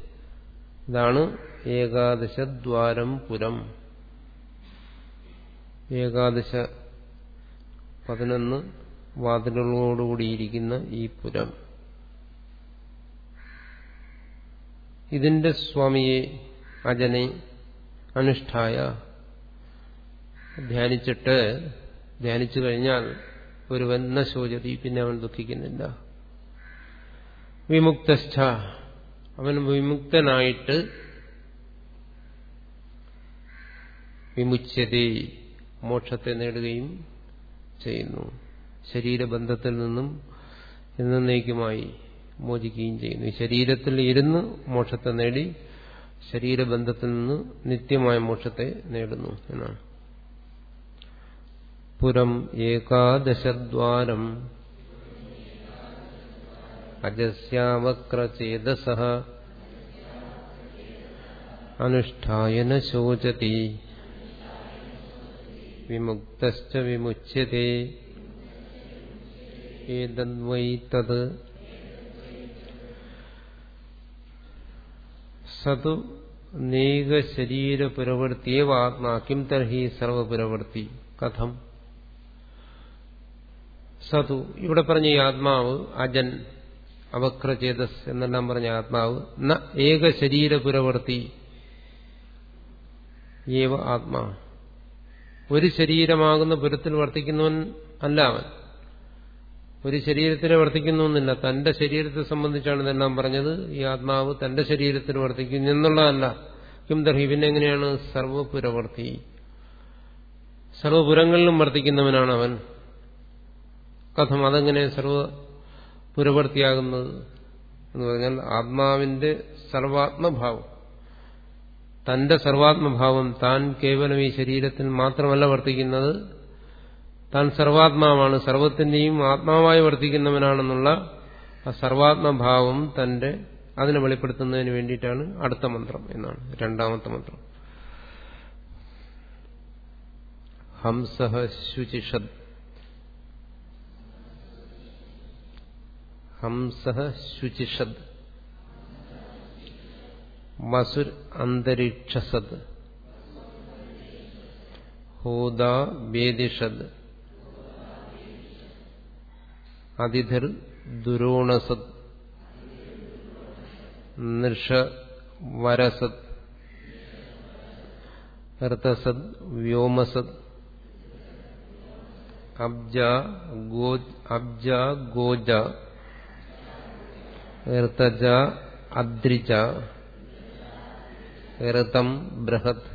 ഇതാണ് ഏകാദശദ്വാരം പുരം. ഏകാദശ പതിനൊന്ന് വാതിലുകളോടുകൂടിയിരിക്കുന്ന ഈ പുരം. ഇതിന്റെ സ്വാമിയെ അജനെ അനുഷ്ഠായ. ധ്യാനിച്ചിട്ട് ധ്യാനിച്ചു കഴിഞ്ഞാൽ ഒരു ന ശോചതി പിന്നെ അവൻ ദുഃഖിക്കുന്നില്ല. വിമുക്തസ്ഥ അവൻ വിമുക്തനായിട്ട് വിമുച്ചതി മോക്ഷത്തെ നേടുകയും ചെയ്യുന്നു. ശരീരബന്ധത്തിൽ നിന്നും എന്നേക്കുമായി മോചിക്കുകയും ചെയ്യുന്നു. ശരീരത്തിൽ ഇരുന്ന് മോക്ഷത്തെ നേടി ശരീരബന്ധത്തിൽ നിന്ന് നിത്യമായ മോക്ഷത്തെ നേടുന്നു എന്നാണ്. പുരം ഏകാദശദ്വാരം അജസ്യാവക്രചേതസ അനുഷ്ഠായന ശോചതി വിമുക്തശ്ച വിമുച്യത്തെ സതു നേകശരീരപുരവൃത്തിയേവ ആത്മാ കിം തർഹി സർവപുരവൃത്തി കഥം. സതു. ഇവിടെ പറഞ്ഞ ഈ ആത്മാവ് അജൻ അവക്രചേതസ് എന്നെല്ലാം പറഞ്ഞ ആത്മാവ്. ന ഏക ശരീര പുരവർത്തി ഏവ ആത്മാ. ഒരു ശരീരമാകുന്ന പുരത്തിൽ വർത്തിക്കുന്നവൻ അല്ല അവൻ. ഒരു ശരീരത്തിന് വർത്തിക്കുന്നു എന്നില്ല തന്റെ ശരീരത്തെ സംബന്ധിച്ചാണ് ഇതെല്ലാം പറഞ്ഞത്. ഈ ആത്മാവ് തന്റെ ശരീരത്തിൽ വർത്തിക്കുന്നു എന്നുള്ളതല്ല. കിം ദർഹി. പിന്നെ എങ്ങനെയാണ്? സർവപുരവർത്തി. സർവപുരങ്ങളിലും വർത്തിക്കുന്നവനാണ് അവൻ. കഥം അതെങ്ങനെ സർവപുരവർത്തിയാകുന്നത് എന്ന് പറഞ്ഞാൽ ആത്മാവിന്റെ സർവാത്മഭാവം. തന്റെ സർവാത്മഭാവം താൻ കേവലം ഈ ശരീരത്തിൽ മാത്രമല്ല വർത്തിക്കുന്നത്. താൻ സർവാത്മാവാണ്. സർവത്തിന്റെയും ആത്മാവായി വർത്തിക്കുന്നവനാണെന്നുള്ള ആ സർവാത്മഭാവം തന്റെ അതിനെ വെളിപ്പെടുത്തുന്നതിന് വേണ്ടിയിട്ടാണ് അടുത്ത മന്ത്രം എന്നാണ് രണ്ടാമത്തെ മന്ത്രം. ഹംസ ശുചിഷത് ഹംസ ശുചിഷത് വസുർ അന്തരീക്ഷസത് ഹോദ വേദിഷത് അതിഥിർ ദുരോണസത് നൃഷ വരസത് ഋതസത് വ്യോമസത് അബ്ജ അബ്ജ ഗോജ ഋതജ അദ്രിജ ഋതം ബൃഹത്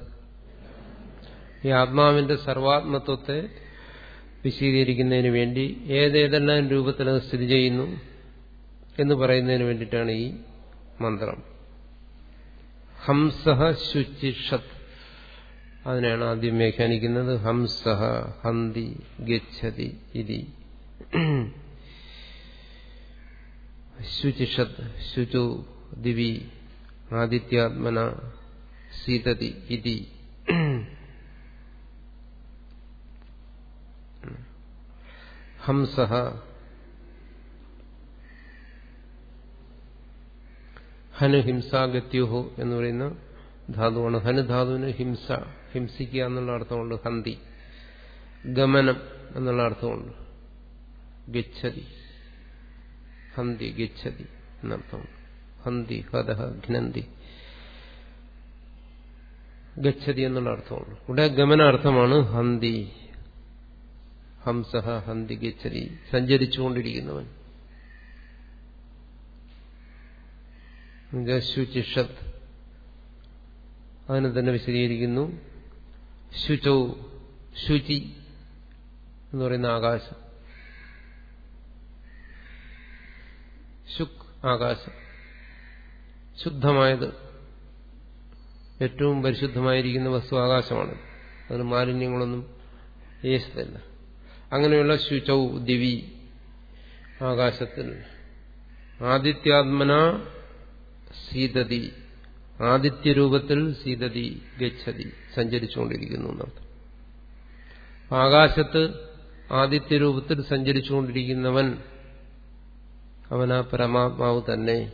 ഈ ആത്മാവിന്റെ സർവാത്മത്വത്തെ വിശദീകരിക്കുന്നതിന് വേണ്ടി ഏതേതെല്ലാം രൂപത്തിൽ അത് സ്ഥിതി ചെയ്യുന്നു എന്ന് പറയുന്നതിന് വേണ്ടിയിട്ടാണ് ഈ മന്ത്രം. ഹംസഹ ശുചിഷത്. അതിനാണ് ആദ്യം വ്യാഖ്യാനിക്കുന്നത് ഹംസഹ ഹന്തി ഗച്ഛതി ഇതി. ശുചിഷത് ശുചു ദിവി ആദിത്യാത്മന സീതതി ഇതി. ഹംസ ഹനു ഹിംസാഗത്യുഹോ എന്ന് പറയുന്ന ധാതുവാണ്. ഹനു ധാതുവിന് ഹിംസ ഹിംസിക്കുക എന്നുള്ള അർത്ഥമുണ്ട്. ഹന്തി. ഗമനം എന്നുള്ള അർത്ഥമുണ്ട്. ഗച്ഛതി. ഹന്തി ഗച്ഛതി എന്നർത്ഥമുണ്ട് ഹന്തി ഹതഹ ഘ്നന്തി. ഗച്ഛതി എന്നുള്ള അർത്ഥമുണ്ട്. ഇവിടെ ഗമനാർത്ഥമാണ് ഹന്തി. ഹംസഹ ഹന്തി ഗച്ഛതി സഞ്ചരിച്ചുകൊണ്ടിരിക്കുന്നവൻ. ശുചിഷത് അതിനെ തന്നെ വിശദീകരിക്കുന്നു. ശുചൗ ശുചി എന്ന് പറയുന്ന ആകാശം. ശുക് ആകാശം. ശുദ്ധമായത് ഏറ്റവും പരിശുദ്ധമായിരിക്കുന്ന വസ്തു ആകാശമാണ്. അതിന് മാലിന്യങ്ങളൊന്നും യേശത്തില്ല അങ്ങനെയുള്ള ശുചൗ ദിവി ആകാശത്തിൽ ആദിത്യാത്മന സീതതി ആദിത്യരൂപത്തിൽ സീതതി ഗച്ഛതി സഞ്ചരിച്ചുകൊണ്ടിരിക്കുന്നു ആകാശത്ത് ആദിത്യരൂപത്തിൽ സഞ്ചരിച്ചുകൊണ്ടിരിക്കുന്നവൻ അവനാ പരമാത്മാവ് തന്നെ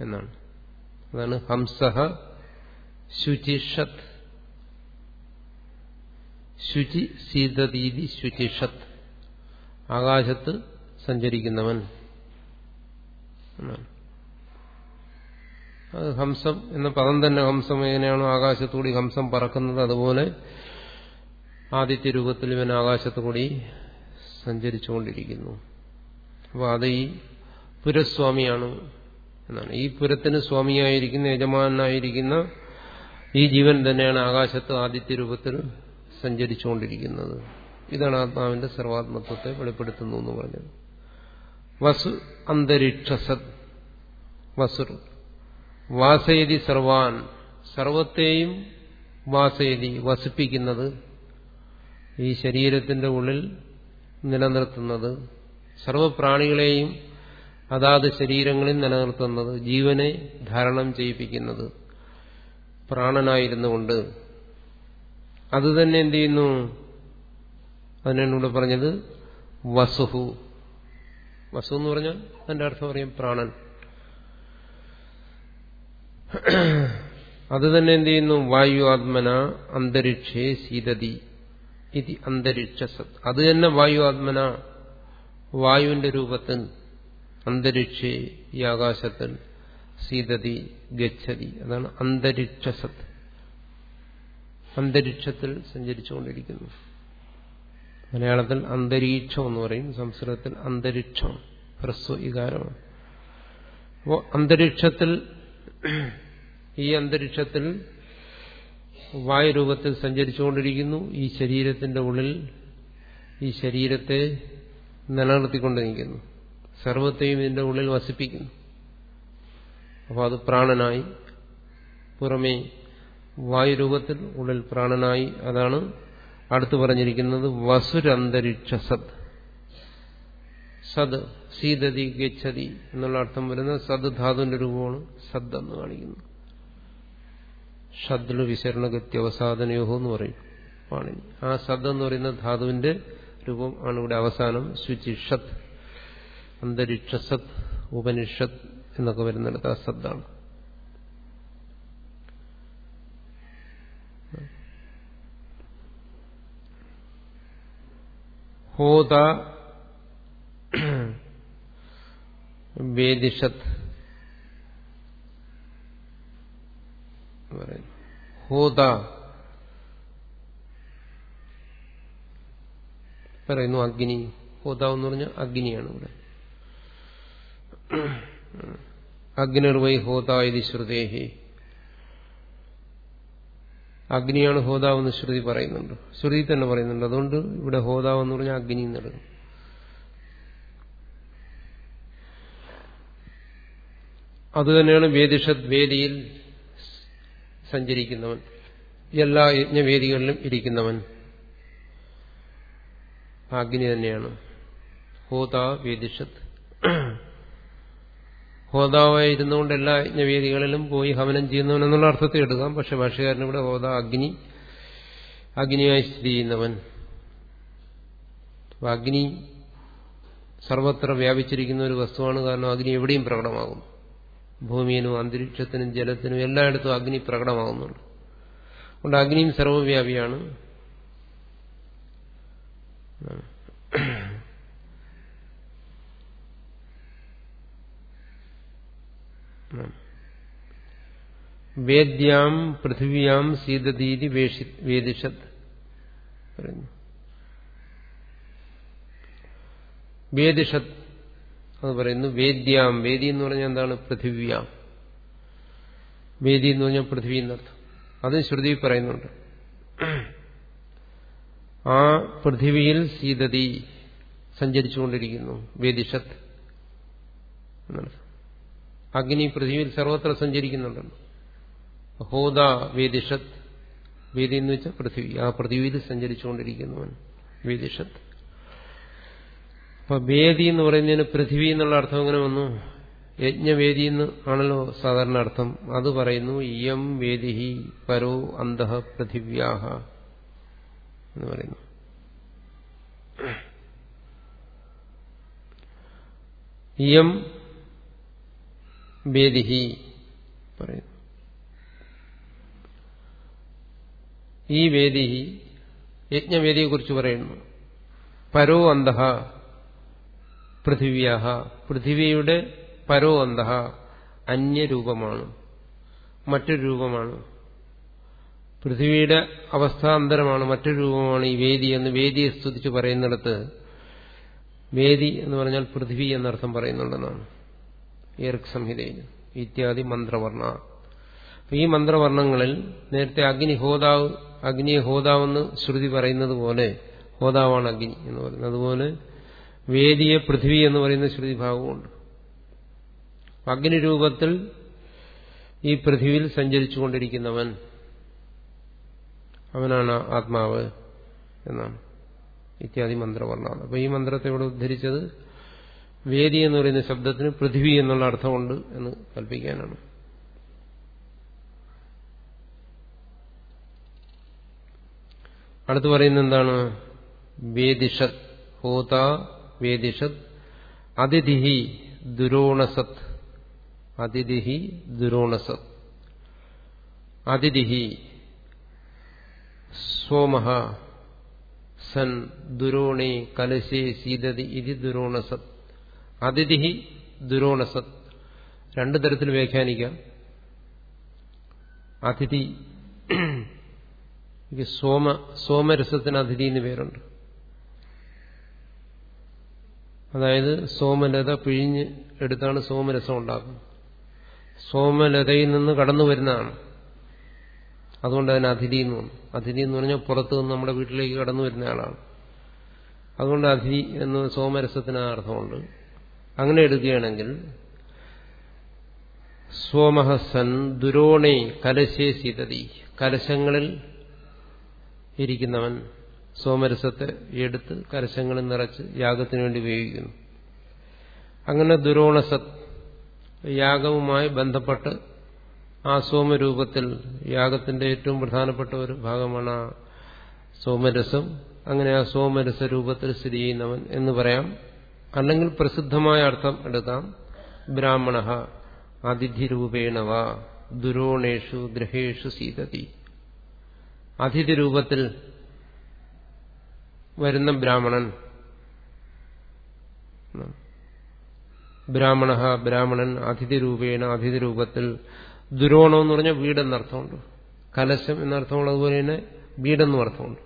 എന്നാണ്. അതാണ് ഹംസഹ ശുചിഷത്. ശുചി സീതതീതി ശുചിഷത്. ആകാശത്ത് സഞ്ചരിക്കുന്നവൻ. അത് ഹംസം എന്ന പദം തന്നെ ഹംസം എങ്ങനെയാണോ ആകാശത്തുകൂടി ഹംസം പറക്കുന്നത് അതുപോലെ ആദിത്യ രൂപത്തിൽ ഇവൻ ആകാശത്തുകൂടി സഞ്ചരിച്ചുകൊണ്ടിരിക്കുന്നു. അപ്പോൾ അത് ഈ പുരസ്വാമിയാണ് എന്നാണ്. ഈ പുരത്തിന് സ്വാമിയായിരിക്കുന്ന യജമാനായിരിക്കുന്ന ഈ ജീവൻ തന്നെയാണ് ആകാശത്ത് ആദിത്യ രൂപത്തിൽ സഞ്ചരിച്ചുകൊണ്ടിരിക്കുന്നത്. ഇതാണ് ആത്മാവിന്റെ സർവാത്മത്വത്തെ വെളിപ്പെടുത്തുന്നു എന്ന് പറഞ്ഞത്. വസു അന്തരീക്ഷസത്. വസുർ വാസയതി സർവാൻ. സർവത്തെയും വാസയതി വസിപ്പിക്കുന്നത് ഈ ശരീരത്തിന്റെ ഉള്ളിൽ നിലനിർത്തുന്നത് സർവപ്രാണികളെയും അതാത് ശരീരങ്ങളിൽ നിലനിർത്തുന്നത് ജീവനെ ധാരണം ചെയ്യിപ്പിക്കുന്നത് പ്രാണനായിരുന്നുകൊണ്ട് അത് തന്നെ എന്ത് ചെയ്യുന്നു അതിനാണ് ഇവിടെ പറഞ്ഞത് വസുഹു. വസു എന്ന് പറഞ്ഞാൽ അതിന്റെ അർത്ഥം പറയും പ്രാണൻ. അത് തന്നെ എന്ത് ചെയ്യുന്നു? വായു ആത്മന അന്തരീക്ഷേ സീതതി ഇത് അന്തരീക്ഷ സത് അത് തന്നെ വായു ആത്മന വായുവിന്റെ രൂപത്തിൽ അന്തരീക്ഷേ ഈ ആകാശത്തിൽ സീതതി ഗച്ഛതി. അതാണ് അന്തരീക്ഷ സത്ത് അന്തരീക്ഷത്തിൽ സഞ്ചരിച്ചുകൊണ്ടിരിക്കുന്നു. മലയാളത്തിൽ അന്തരീക്ഷം എന്ന് പറയും സംസ്കൃതത്തിൽ അന്തരീക്ഷം ഹ്രസ്വ ഇകാരമാണ് അപ്പോൾ അന്തരീക്ഷത്തിൽ ഈ അന്തരീക്ഷത്തിൽ വായുരൂപത്തിൽ സഞ്ചരിച്ചുകൊണ്ടിരിക്കുന്നു. ഈ ശരീരത്തിന്റെ ഉള്ളിൽ ഈ ശരീരത്തെ നിലനിർത്തിക്കൊണ്ടിരിക്കുന്നു. സർവത്തെയും ഇതിന്റെ ഉള്ളിൽ വസിപ്പിക്കുന്നു. അപ്പോൾ അത് പ്രാണനായി പുറമേ വായുരൂപത്തിൽ ഉള്ളിൽ പ്രാണനായി അതാണ് അടുത്തു പറഞ്ഞിരിക്കുന്നത് വസുരന്തരീക്ഷ സത് സത് സീതതി ഗച്ഛതി എന്നുള്ള അർത്ഥം വരുന്ന സത് ധാതുവിന്റെ രൂപമാണ് സദ് എന്ന് കാണിക്കുന്നു. ഷദ്ലു വിശരണഗത്യവസാധനയോഹോ എന്ന് പറയും. പാണിനി ആ സദ് എന്ന് പറയുന്ന ധാതുവിന്റെ രൂപം ആണ് ഇവിടെ അവസാനം ശുചിഷത് അന്തരീക്ഷസത് ഉപനിഷത് എന്നൊക്കെ വരുന്നിടത്ത് ആ സദ്ദാണ് ഹോത വേദിഷത് ഹോത പറയുന്നു അഗ്നി. ഹോത എന്ന് പറഞ്ഞാൽ അഗ്നിയാണ് ഇവിടെ. അഗ്നിർവൈ ഹോത ഇത് ശ്രുതേഹി. അഗ്നിയാണ് ഹോതാവെന്ന് ശ്രുതി പറയുന്നുണ്ട്. ശ്രുതി തന്നെ പറയുന്നുണ്ട്. അതുകൊണ്ട് ഇവിടെ ഹോതാവ് എന്ന് പറഞ്ഞാൽ അഗ്നി എന്നെടുക്കും അതുതന്നെയാണ് വേദിഷത് വേദിയിൽ സഞ്ചരിക്കുന്നവൻ. എല്ലാ യജ്ഞവേദികളിലും ഇരിക്കുന്നവൻ. അഗ്നി തന്നെയാണ്. ഹോതാ വേദിഷത്ത് ഹോതാവായി ഇരുന്നുകൊണ്ട് എല്ലാ യജ്ഞവേദികളിലും പോയി ഹവനം ചെയ്യുന്നവൻ എന്നുള്ള അർത്ഥത്തിൽ എടുക്കാം. പക്ഷെ ഭാഷകാരൻ ഇവിടെ ഹോത അഗ്നി അഗ്നിയായി സ്ഥിതി ചെയ്യുന്നവൻ. അഗ്നി സർവത്ര വ്യാപിച്ചിരിക്കുന്ന ഒരു വസ്തുവാണ്. കാരണം അഗ്നി എവിടെയും പ്രകടമാകും. ഭൂമിയിലും അന്തരീക്ഷത്തിനും ജലത്തിനും എല്ലായിടത്തും അഗ്നി പ്രകടമാകുന്നുണ്ട്. അതുകൊണ്ട് അഗ്നിയും സർവവ്യാപിയാണ്. വേദ്യാം പൃഥിവിയാം സീതദീതി വേദിഷത്. പറഞ്ഞു വേദിഷത് അത് പറയുന്നു വേദ്യാം. വേദി എന്ന് പറഞ്ഞാൽ എന്താണ്? പൃഥിവ്യാം. വേദി എന്ന് പറഞ്ഞാൽ പൃഥ്വി എന്നർത്ഥം. അത് ശ്രുതി പറയുന്നുണ്ട്. ആ പൃഥിവിയിൽ സീതതി സഞ്ചരിച്ചുകൊണ്ടിരിക്കുന്നു. വേദിഷത്ത് എന്നർത്ഥം. അഗ്നി പൃഥ്വിയിൽ സർവത്ര സഞ്ചരിക്കുന്നുണ്ടല്ലോ ഹോദ വേദിഷത്ത് വേദി എന്ന് വെച്ചാൽ പൃഥ്വി. ആ പൃഥ്വിയിൽ സഞ്ചരിച്ചുകൊണ്ടിരിക്കുന്നവൻ വേദിഷത്ത് അപ്പൊ വേദി എന്ന് പറയുന്നതിന് പൃഥ്വി എന്നുള്ള അർത്ഥം എങ്ങനെ വന്നു? യജ്ഞവേദി എന്ന് ആണല്ലോ സാധാരണ അർത്ഥം. അത് പറയുന്നു ഇയം വേദിഹി പരോ അന്തഃ പൃഥിവ്യാഹ എന്ന് പറയുന്നു. ഇയം വേദിഹി പറയുന്നു. ഈ വേദി യജ്ഞവേദിയെക്കുറിച്ച് പറയുന്നു. പരോ അന്തഹ പൃഥിവ്യാഹ. പൃഥിവിയുടെ പരോ അന്തഹ അന്യരൂപമാണ്. മറ്റൊരു രൂപമാണ്. പൃഥിവിയുടെ അവസ്ഥാന്തരമാണ് മറ്റൊരു രൂപമാണ് ഈ വേദി എന്ന് വേദിയെ സ്തുതിച്ച് പറയുന്നിടത്ത് വേദി എന്ന് പറഞ്ഞാൽ പൃഥിവി എന്നർത്ഥം പറയുന്നുണ്ടെന്നാണ്. ഏർക്ക് സംഹിതയിൽ ഇത്യാദി മന്ത്രവർണ ഈ മന്ത്രവർണങ്ങളിൽ നേരത്തെ അഗ്നി ഹോതാവ് അഗ്നിയെ ഹോതാവെന്ന് ശ്രുതി പറയുന്നത് പോലെ ഹോതാവാണ് അഗ്നി എന്ന് പറയുന്നത്. അതുപോലെ വേദിയെ പൃഥ്വി എന്ന് പറയുന്ന ശ്രുതി ഭാഗമുണ്ട് അഗ്നി രൂപത്തിൽ ഈ പൃഥ്വിയിൽ സഞ്ചരിച്ചു കൊണ്ടിരിക്കുന്നവൻ അവനാണ് ആത്മാവ് എന്നാണ്. ഇത്യാദി മന്ത്രവർണ. അപ്പൊ ഈ മന്ത്രത്തെ ഇവിടെ ഉദ്ധരിച്ചത് വേദി എന്ന് പറയുന്ന ശബ്ദത്തിന് പൃഥ്വി എന്നുള്ള അർത്ഥമുണ്ട് എന്ന് കൽപ്പിക്കാനാണ്. അടുത്ത് പറയുന്ന എന്താണ്? വേദിഷത് ഹോത വേദിഷത് അതിഥിഹി ദുരോണസത്. അതിഥിഹി ദുരോണസത്. അതിഥിഹി സോമഹ സൻ ദുരോണേ കലശേ സീതതി ഇതി ദുരോണസത്. അതിഥി ദുരോണസത് രണ്ടു തരത്തിൽ വ്യാഖ്യാനിക്കാം. അതിഥി സോമ സോമരസത്തിന് അതിഥി എന്ന് പേരുണ്ട്. അതായത് സോമലത പിഴിഞ്ഞ് എടുത്താണ് സോമരസം ഉണ്ടാക്കുന്നത്. സോമലതയിൽ നിന്ന് കടന്നു വരുന്നതാണ്. അതുകൊണ്ട് അതിന് അതിഥി എന്ന് പറഞ്ഞു അതിഥി എന്ന് പറഞ്ഞാൽ പുറത്തു നിന്ന് നമ്മുടെ വീട്ടിലേക്ക് കടന്നു വരുന്ന ആളാണ്. അതുകൊണ്ട് അതിഥി എന്ന് സോമരസത്തിന് അർത്ഥമുണ്ട്. അങ്ങനെ എടുക്കുകയാണെങ്കിൽ സോമഹസൻ ദുരോണേ കലശേ സീതതി. കലശങ്ങളിൽ ഇരിക്കുന്നവൻ സോമരസത്തെ എടുത്ത് കലശങ്ങളിൽ നിറച്ച് യാഗത്തിനു വേണ്ടി ഉപയോഗിക്കുന്നു. അങ്ങനെ ദുരോണസത് യാഗവുമായി ബന്ധപ്പെട്ട് ആ സോമരൂപത്തിൽ യാഗത്തിന്റെ ഏറ്റവും പ്രധാനപ്പെട്ട ഒരു ഭാഗമാണ് ആ സോമരസം. അങ്ങനെ ആ സോമരസ രൂപത്തിൽ സ്ഥിതി ചെയ്യുന്നവൻ എന്ന് പറയാം. അല്ലെങ്കിൽ പ്രസിദ്ധമായ അർത്ഥം എടുക്കാം. ബ്രാഹ്മണ അതിഥിരൂപേണവ ദുരോണേഷു ഗ്രഹേഷു സീതതി. അതിഥി രൂപത്തിൽ വരുന്ന ബ്രാഹ്മണൻ ബ്രാഹ്മണ ബ്രാഹ്മണൻ അതിഥി രൂപേണ അതിഥി രൂപത്തിൽ ദുരോണം എന്ന് പറഞ്ഞാൽ വീടെന്നർത്ഥമുണ്ട് കലശം എന്നർത്ഥമുള്ളതുപോലെ തന്നെ വീടെന്നും അർത്ഥമുണ്ട്.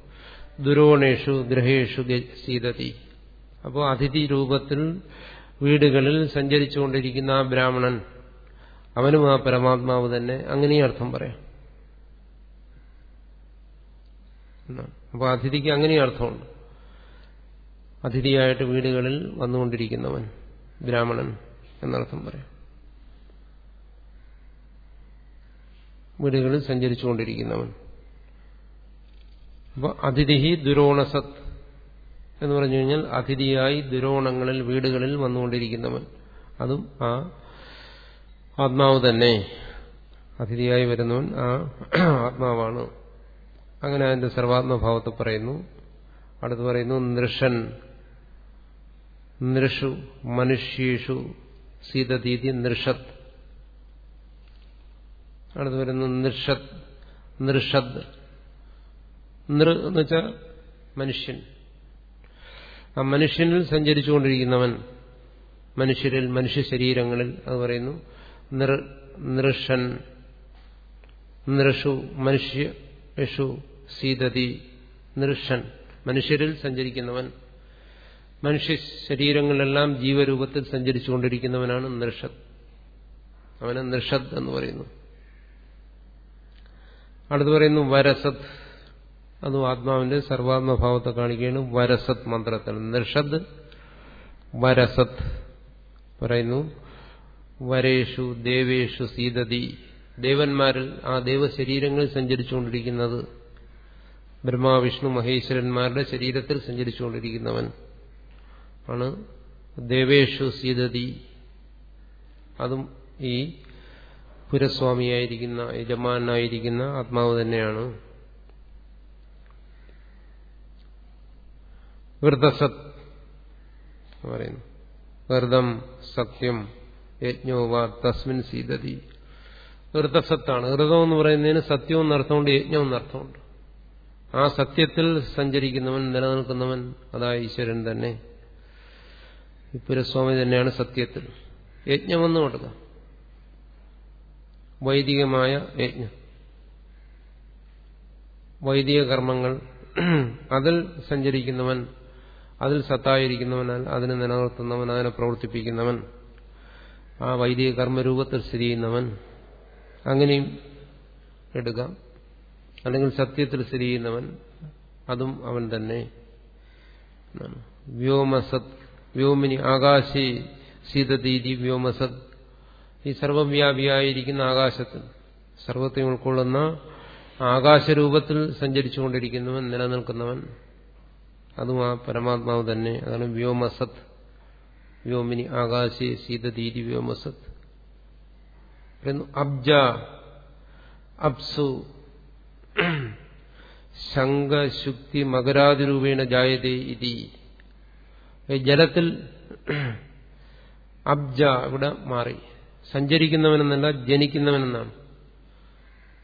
ദുരോണേഷു ഗ്രഹേഷു സീതതി. അപ്പോൾ അതിഥി രൂപത്തിൽ വീടുകളിൽ സഞ്ചരിച്ചുകൊണ്ടിരിക്കുന്ന ആ ബ്രാഹ്മണൻ അവനും ആ പരമാത്മാവ് തന്നെ. അങ്ങനെയും അർത്ഥം പറയാം. അപ്പോൾ അതിഥിക്ക് അങ്ങനെയും അർത്ഥമുണ്ട്. അതിഥിയായിട്ട് വീടുകളിൽ വന്നുകൊണ്ടിരിക്കുന്നവൻ ബ്രാഹ്മണൻ എന്നർത്ഥം പറയാം. വീടുകളിൽ സഞ്ചരിച്ചുകൊണ്ടിരിക്കുന്നവൻ. അപ്പോൾ അതിഥി ദുരോണസത് എന്ന് പറഞ്ഞു കഴിഞ്ഞാൽ അതിഥിയായി ദുരോണങ്ങളിൽ വീടുകളിൽ വന്നുകൊണ്ടിരിക്കുന്നവൻ. അതും ആ ആത്മാവ് തന്നെ. അതിഥിയായി വരുന്നവൻ ആ ആത്മാവാണ്. അങ്ങനെ അതിന്റെ സർവാത്മഭാവത്തെ പറയുന്നു. അടുത്ത് പറയുന്നു നൃഷൻ. നൃഷു. മനുഷ്യേഷു. സീതതീതി നൃഷത്. അടുത്ത് വരുന്നു നൃഷത്. നൃഷദ്. നൃ എന്ന് വെച്ചാൽ മനുഷ്യൻ. ആ മനുഷ്യനിൽ സഞ്ചരിച്ചുകൊണ്ടിരിക്കുന്നവൻ മനുഷ്യരിൽ മനുഷ്യ ശരീരങ്ങളിൽ അത് പറയുന്നു. നൃഷൻ നൃഷു മനുഷ്യഷു സീതതി നൃഷൻ മനുഷ്യരിൽ സഞ്ചരിക്കുന്നവൻ. മനുഷ്യ ശരീരങ്ങളിലെല്ലാം ജീവരൂപത്തിൽ സഞ്ചരിച്ചുകൊണ്ടിരിക്കുന്നവനാണ് നൃഷത് അവന് നൃഷത് എന്ന് പറയുന്നു. അടുത്ത് പറയുന്നു വരസത് അതും ആത്മാവിന്റെ സർവാത്മഭാവത്തെ കാണിക്കുകയാണ് വരസത് മന്ത്രത്തിൽ. നിർഷദ് വരസത് പറയുന്നു വരേഷു ദേവേഷു സീതതി. ദേവന്മാരിൽ ആ ദേവശരീരങ്ങളിൽ സഞ്ചരിച്ചുകൊണ്ടിരിക്കുന്നത് ബ്രഹ്മാവിഷ്ണു മഹേശ്വരന്മാരുടെ ശരീരത്തിൽ സഞ്ചരിച്ചുകൊണ്ടിരിക്കുന്നവൻ ആണ്. ദേവേഷു സീതതി. അതും ഈ പുരസ്വാമിയായിരിക്കുന്ന യജമാനായിരിക്കുന്ന ആത്മാവ് തന്നെയാണ്. വൃതസത് പറയുന്നു. വൃതം സത്യം യജ്ഞോവാ തസ്മിൻ സീതതി. ഋതസത്താണ് ഋതം എന്ന് പറയുന്നതിന് സത്യം എന്നർത്ഥമുണ്ട് യജ്ഞം എന്നർത്ഥമുണ്ട്. ആ സത്യത്തിൽ സഞ്ചരിക്കുന്നവൻ നിലനിൽക്കുന്നവൻ അതാ ഈശ്വരൻ തന്നെ. പുരസ്വാമി തന്നെയാണ് സത്യത്തിൽ. യജ്ഞമെന്ന് കൊടുക്കാം വൈദികമായ യജ്ഞം. വൈദിക കർമ്മങ്ങൾ അതിൽ സഞ്ചരിക്കുന്നവൻ അതിൽ സത്തായിരിക്കുന്നവനാൽ അതിനെ നിലനിർത്തുന്നവൻ അതിനെ പ്രവർത്തിപ്പിക്കുന്നവൻ ആ വൈദിക കർമ്മരൂപത്തിൽ സ്ഥിതി ചെയ്യുന്നവൻ. അങ്ങനെയും എടുക്കാം. അല്ലെങ്കിൽ സത്യത്തിൽ സ്ഥിതി ചെയ്യുന്നവൻ അതും അവൻ തന്നെ. വ്യോമസത് വ്യോമിനി ആകാശി സീതതീതി വ്യോമസത്. ഈ സർവവ്യാപിയായിരിക്കുന്ന ആകാശത്തിൽ സർവത്തെ ഉൾക്കൊള്ളുന്ന ആകാശരൂപത്തിൽ സഞ്ചരിച്ചുകൊണ്ടിരിക്കുന്നവൻ നിലനിൽക്കുന്നവൻ. അതും ആ പരമാത്മാവ് തന്നെ. അതാണ് വ്യോമസത്. വ്യോമിനി ആകാശി സീതതീതി വ്യോമസത്. അബ്ജ അബ്സു ശുക്തി മകരാതിരൂപേണ ജായതേ ഇതി. ജലത്തിൽ അബ്ജ ഇവിടെ മാറി. സഞ്ചരിക്കുന്നവനെന്നല്ല ജനിക്കുന്നവനെന്നാണ്.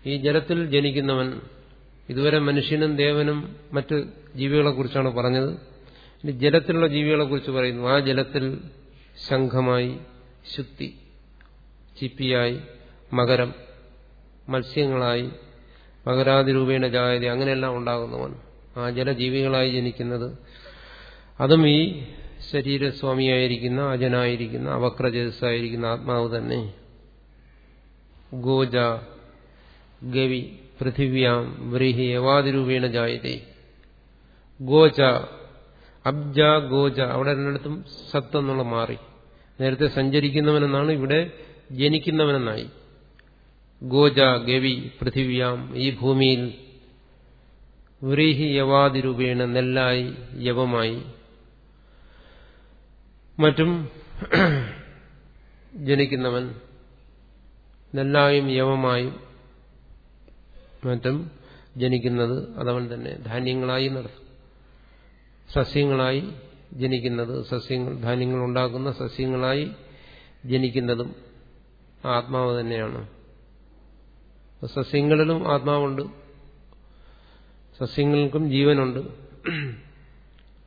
ഈ ജലത്തിൽ ജനിക്കുന്നവൻ ഇതുവരെ മനുഷ്യനും ദേവനും മറ്റ് ജീവികളെ കുറിച്ചാണ് പറഞ്ഞത്. ഇനി ജലത്തിലുള്ള ജീവികളെ കുറിച്ച് പറയുന്നു. ആ ജലത്തിൽ ശംഖമായി ശുദ്ധി ചിപ്പിയായി മകരം മത്സ്യങ്ങളായി മകരാതിരൂപേണ ജായതി അങ്ങനെയെല്ലാം ഉണ്ടാകുന്നവൻ. ആ ജലജീവികളായി ജനിക്കുന്നത്. അതും ഈ ശരീരസ്വാമിയായിരിക്കുന്ന അജനായിരിക്കുന്ന അവക്രചേതസ്സായിരിക്കുന്ന ആത്മാവ് തന്നെ. ഗോജ ഗവി പൃഥിവ്യാം വ്രീഹി യവാതിരൂപേണ ജായതേ. ഗോച അബ്ജ ഗോച അവിടെ രണ്ടിടത്തും സത്ത് എന്നുള്ള മാറി. നേരത്തെ സഞ്ചരിക്കുന്നവനെന്നാണ് ഇവിടെ ജനിക്കുന്നവനെന്നായി. ഗോജ ഗവി പൃഥിവ്യാം ഈ ഭൂമിയിൽ വ്രീഹി യവാതിരൂപേണ നെല്ലായി യവമായി. മറ്റും [CLEARS THROAT] ജനിക്കുന്നവൻ നെല്ലായും യവമായും മറ്റും ജനിക്കുന്നത് അതവൻ തന്നെ. ധാന്യങ്ങളായി നടത്തും. സസ്യങ്ങളായി ജനിക്കുന്നത് സസ്യങ്ങൾ ധാന്യങ്ങൾ ഉണ്ടാക്കുന്ന സസ്യങ്ങളായി ജനിക്കുന്നതും ആത്മാവ് തന്നെയാണ്. സസ്യങ്ങളിലും ആത്മാവുണ്ട്. സസ്യങ്ങൾക്കും ജീവനുണ്ട്.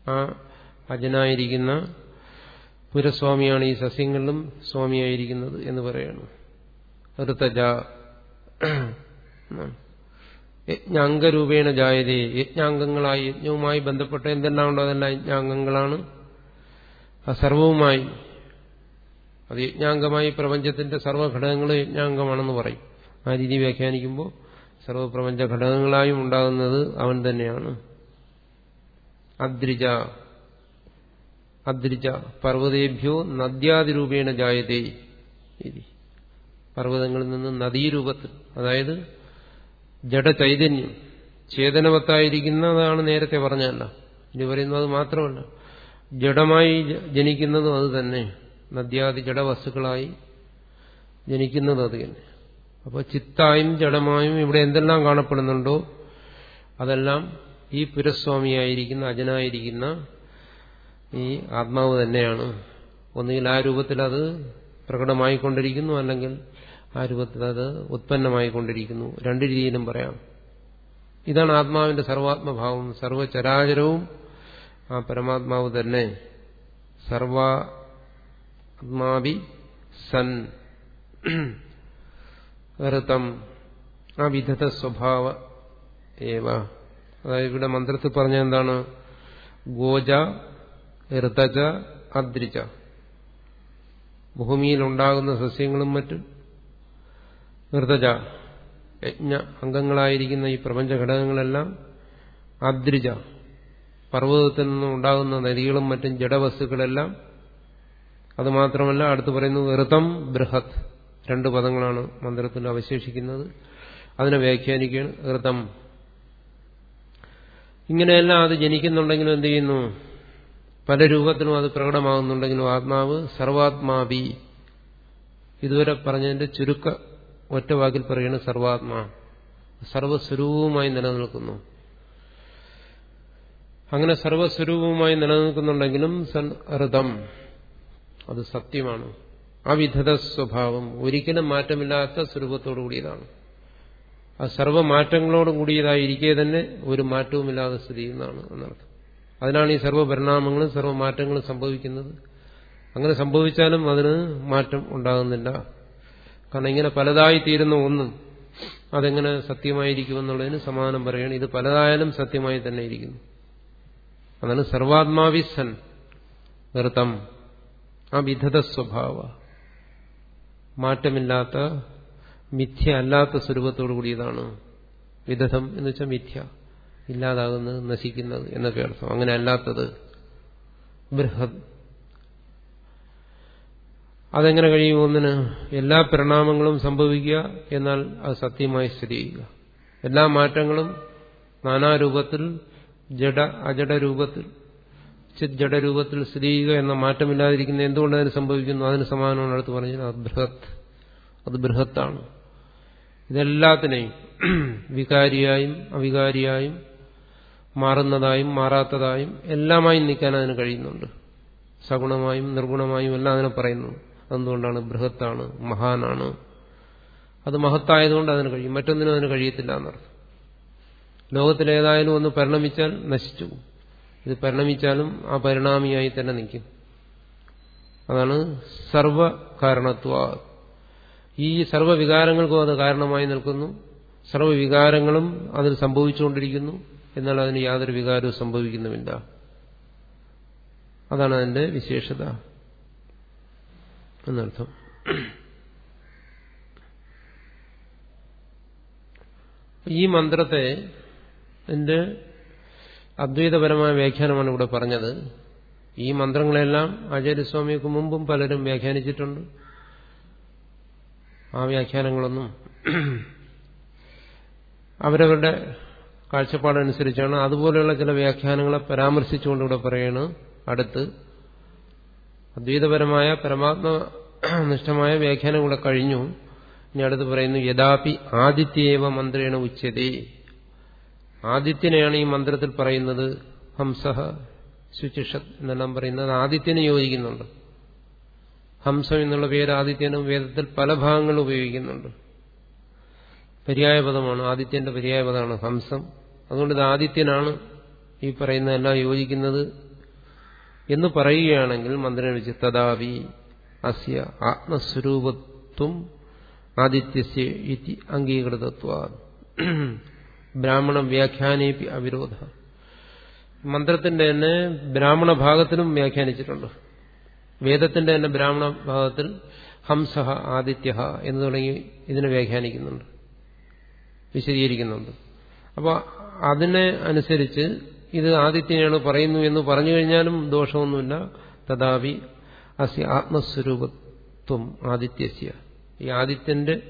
ആ അജനായിരിക്കുന്ന പുരസ്വാമിയാണ് ഈ സസ്യങ്ങളിലും സ്വാമിയായിരിക്കുന്നത് എന്ന് പറയുന്നു ഋതജ. യജ്ഞാംഗരൂപേണ ജായതേ. യജ്ഞാംഗങ്ങളായി യജ്ഞവുമായി ബന്ധപ്പെട്ട എന്തെല്ലാം ഉണ്ടോ അതെല്ലാം യജ്ഞാംഗങ്ങളാണ്. സർവവുമായി അത് യജ്ഞാംഗമായി പ്രപഞ്ചത്തിന്റെ സർവഘടകങ്ങളും യജ്ഞാംഗമാണെന്ന് പറയും. ആ രീതി വ്യാഖ്യാനിക്കുമ്പോൾ സർവപ്രപഞ്ച ഘടകങ്ങളായും ഉണ്ടാകുന്നത് അവൻ തന്നെയാണ്. അദ്രിജ അദ്രിജ പർവതേഭ്യോ നദ്യാതിരൂപേണ ജായതേ. പർവതങ്ങളിൽ നിന്ന് നദീരൂപത്തിൽ അതായത് ജഡചൈതന്യം. ചേതനവത്തായിരിക്കുന്നതാണ് നേരത്തെ പറഞ്ഞല്ല ഇനി പറയുന്നത് മാത്രമല്ല. ജഡമായി ജനിക്കുന്നതും അത് തന്നെ. നദ്യാദി ജഡവസ്തുക്കളായി ജനിക്കുന്നത് അത് തന്നെ. അപ്പോൾ ചിത്തായും ജഡമായും ഇവിടെ എന്തെല്ലാം കാണപ്പെടുന്നുണ്ടോ അതെല്ലാം ഈ പുരസ്വാമിയായിരിക്കുന്ന അജനായിരിക്കുന്ന ഈ ആത്മാവ് തന്നെയാണ്. ഒന്നുകിൽ ആ രൂപത്തിൽ അത് പ്രകടമായിക്കൊണ്ടിരിക്കുന്നു അല്ലെങ്കിൽ ആ രൂപത്തിൽ അത് ഉത്പന്നമായിക്കൊണ്ടിരിക്കുന്നു രണ്ട് രീതിയിലും പറയാം. ഇതാണ് ആത്മാവിന്റെ സർവാത്മഭാവം സർവചരാചരവും ആ പരമാത്മാവ് തന്നെ. സർവാത്മാവി സൻ. ഋതം ആ വിധത സ്വഭാവ ഏവ. അതായത് ഇവിടെ മന്ത്രത്തിൽ പറഞ്ഞ എന്താണ്? ഗോജ ഋതജ അദ്രിജ. ഭൂമിയിലുണ്ടാകുന്ന സസ്യങ്ങളും മറ്റും ഋതജ യജ്ഞ അംഗങ്ങളായിരിക്കുന്ന ഈ പ്രപഞ്ച ഘടകങ്ങളെല്ലാം അദ്രിജ. പർവതത്തിൽ നിന്നും ഉണ്ടാകുന്ന നദികളും മറ്റും ജഡവസ്തുക്കളെല്ലാം അതുമാത്രമല്ല അടുത്ത് പറയുന്നത് ഋതം ബൃഹത്. രണ്ട് പദങ്ങളാണ് മന്ത്രത്തിൽ അവശേഷിക്കുന്നത്. അതിനെ വ്യാഖ്യാനിക്കുകയാണ് ഋതം. ഇങ്ങനെയെല്ലാം അത് ജനിക്കുന്നുണ്ടെങ്കിലും എന്ത് ചെയ്യുന്നു? പല രൂപത്തിലും അത് പ്രകടമാകുന്നുണ്ടെങ്കിലും ആത്മാവ് സർവാത്മാവി. ഇതുവരെ പറഞ്ഞതിന്റെ ചുരുക്ക ഒറ്റ വാക്കിൽ പറയുന്നത് സർവാത്മാ. സർവസ്വരൂപവുമായി നിലനിൽക്കുന്നു. അങ്ങനെ സർവസ്വരൂപവുമായി നിലനിൽക്കുന്നുണ്ടെങ്കിലും ഋതം. അത് സത്യമാണ്. അവിധത സ്വഭാവം. ഒരിക്കലും മാറ്റമില്ലാത്ത സ്വരൂപത്തോടു കൂടിയതാണ്. ആ സർവമാറ്റങ്ങളോടും കൂടിയതായിരിക്കെ തന്നെ ഒരു മാറ്റവുമില്ലാതെ സ്ഥിതി ചെയ്യുന്നതാണ് എന്നർത്ഥം. അതിനാണ് ഈ സർവപരിണാമങ്ങളും സർവമാറ്റങ്ങളും സംഭവിക്കുന്നത്. അങ്ങനെ സംഭവിച്ചാലും അതിന് മാറ്റം ഉണ്ടാകുന്നില്ല. കാരണം ഇങ്ങനെ പലതായി തീരുന്ന ഒന്നും അതെങ്ങനെ സത്യമായിരിക്കുമെന്നുള്ളതിന് സമാനം പറയണം. ഇത് പലതായാലും സത്യമായി തന്നെ ഇരിക്കുന്നു. അതാണ് സർവാത്മാവി സൻ നൃത്തം. ആ വിധത സ്വഭാവ. മാറ്റമില്ലാത്ത മിഥ്യ അല്ലാത്ത സ്വരൂപത്തോടു കൂടിയതാണ് വിധം എന്ന് വെച്ചാൽ മിഥ്യ. ഇല്ലാതാകുന്നത് നശിക്കുന്നത് എന്നൊക്കെ അർത്ഥം. അങ്ങനെ അല്ലാത്തത് ബൃഹത് അതെങ്ങനെ കഴിയും ഒന്നിന്? എല്ലാ പരിണാമങ്ങളും സംഭവിക്കുക എന്നാൽ അത് സത്യമായി സ്ഥിതി ചെയ്യുക. എല്ലാ മാറ്റങ്ങളും നാനാരൂപത്തിൽ ജഡ അജഡ രൂപത്തിൽ ചിത് ജഡരൂപത്തിൽ സ്ഥിതി ചെയ്യുക എന്ന മാറ്റമില്ലാതിരിക്കുന്ന എന്തുകൊണ്ട് അതിന് സംഭവിക്കുന്നു? അതിന് സമാനമാണ് അടുത്ത് പറഞ്ഞത്. അത് ബൃഹത്ത് അത് ബൃഹത്താണ്. ഇതെല്ലാത്തിനെയും വികാരിയായും അവികാരിയായും മാറുന്നതായും മാറാത്തതായും എല്ലാമായും നിൽക്കാൻ അതിന് കഴിയുന്നുണ്ട്. സഗുണമായും നിർഗുണമായും എല്ലാം അതിനെ പറയുന്നു അതുകൊണ്ടാണ് ബൃഹത്താണ് മഹാനാണ്. അത് മഹത്തായതുകൊണ്ട് അതിന് കഴിയും. മറ്റൊന്നിനും അതിന് കഴിയത്തില്ല എന്നർത്ഥം. ലോകത്തിലേതായാലും ഒന്ന് പരിണമിച്ചാൽ നശിച്ചു ഇത് പരിണമിച്ചാലും ആ പരിണാമിയായി തന്നെ നിൽക്കും. അതാണ് സർവകാരണത്വ. ഈ സർവവികാരങ്ങൾക്കും അത് കാരണമായി നിൽക്കുന്നു. സർവവികാരങ്ങളും അതിൽ സംഭവിച്ചുകൊണ്ടിരിക്കുന്നു. എന്നാൽ അതിന് യാതൊരു വികാരവും സംഭവിക്കുന്നുമില്ല. അതാണ് അതിന്റെ വിശേഷത. എന്നർത്ഥം. ഈ മന്ത്രത്തെ എന്റെ അദ്വൈതപരമായ വ്യാഖ്യാനമാണ് ഇവിടെ പറഞ്ഞത്. ഈ മന്ത്രങ്ങളെല്ലാം ആചാര്യസ്വാമിക്ക് മുമ്പും പലരും വ്യാഖ്യാനിച്ചിട്ടുണ്ട്. ആ വ്യാഖ്യാനങ്ങളൊന്നും അവരവരുടെ കാഴ്ചപ്പാടനുസരിച്ചാണ്. അതുപോലെയുള്ള ചില വ്യാഖ്യാനങ്ങളെ പരാമർശിച്ചുകൊണ്ട് ഇവിടെ പറയാണ് അടുത്ത്. അദ്വൈതപരമായ പരമാത്മനിഷ്ഠമായ വ്യാഖ്യാനം കൂടെ കഴിഞ്ഞു. ഇനി അടുത്ത് പറയുന്നു യഥാപി ആദിത്യേവ മന്ത്രേണ ഉച്ചതേ ആദിത്യനെയാണ് ഈ മന്ത്രത്തിൽ പറയുന്നത് ഹംസഹ ശുചിഷത് എന്നെല്ലാം പറയുന്നത്. ആദിത്യനെ യോജിക്കുന്നുണ്ട്. ഹംസം എന്നുള്ള പേര് ആദിത്യനും വേദത്തിൽ പല ഭാഗങ്ങൾ ഉപയോഗിക്കുന്നുണ്ട്. പര്യായപദമാണ് ആദിത്യന്റെ പര്യായപദമാണ് ഹംസം. അതുകൊണ്ട് ഇത് ആദിത്യനാണ് ഈ പറയുന്നതെല്ലാം യോജിക്കുന്നത്. എന്ന് പറയുകയാണെങ്കിൽ മന്ത്രി വെച്ച് അസ്യ ആത്മസ്വരൂപത്വം ആദിത്യസ്യ ഇതി അംഗീകൃതത്വ ബ്രാഹ്മണ വ്യാഖ്യാനേപി അവിരോധ. മന്ത്രത്തിന്റെ തന്നെ ബ്രാഹ്മണ ഭാഗത്തിലും വ്യാഖ്യാനിച്ചിട്ടുണ്ട്. വേദത്തിന്റെ തന്നെ ബ്രാഹ്മണ ഭാഗത്തിൽ ഹംസ ആദിത്യ എന്ന് തുടങ്ങി ഇതിനെ വ്യാഖ്യാനിക്കുന്നുണ്ട്. വിശദീകരിക്കുന്നുണ്ട്. അപ്പോൾ അതിനെ അനുസരിച്ച് ഇത് ആദിത്യനെയാണ് പറയുന്നു എന്ന് പറഞ്ഞു കഴിഞ്ഞാലും ദോഷമൊന്നുമില്ല. തഥാപി അസ്യ ആത്മസ്വരൂപത്വം ആദിത്യസ്യ. ഈ ആദിത്യന്റെ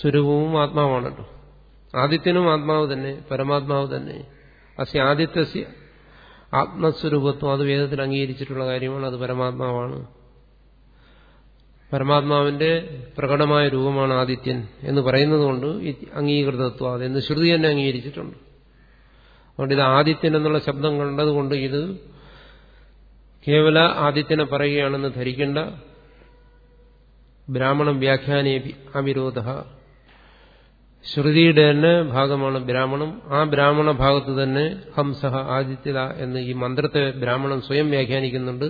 സ്വരൂപവും ആത്മാവാണല്ലോ ആദിത്യനും ആത്മാവ് തന്നെ പരമാത്മാവ് തന്നെ. അസ്യ ആദിത്യസ്യ ആത്മസ്വരൂപത്വം അത് വേദത്തിൽ അംഗീകരിച്ചിട്ടുള്ള കാര്യമാണ് അത് പരമാത്മാവാണ്. പരമാത്മാവിന്റെ പ്രകടമായ രൂപമാണ് ആദിത്യൻ എന്ന് പറയുന്നത് കൊണ്ട് അംഗീകൃതത്വം അതെന്ന് ശ്രുതി തന്നെ അംഗീകരിച്ചിട്ടുണ്ട്. അതുകൊണ്ട് ഇത് ആദിത്യൻ എന്നുള്ള ശബ്ദം കണ്ടതുകൊണ്ട് ഇത് കേവല ആദിത്യനെ പറയുകയാണെന്ന് ധരിക്കേണ്ട. ബ്രാഹ്മണം വ്യാഖ്യാനേ അവിരോധ. ശ്രുതിയുടെ തന്നെ ഭാഗമാണ് ബ്രാഹ്മണം. ആ ബ്രാഹ്മണ ഭാഗത്ത് തന്നെ ഹംസഹ ആദിത്യത എന്ന് ഈ മന്ത്രത്തെ ബ്രാഹ്മണം സ്വയം വ്യാഖ്യാനിക്കുന്നുണ്ട്.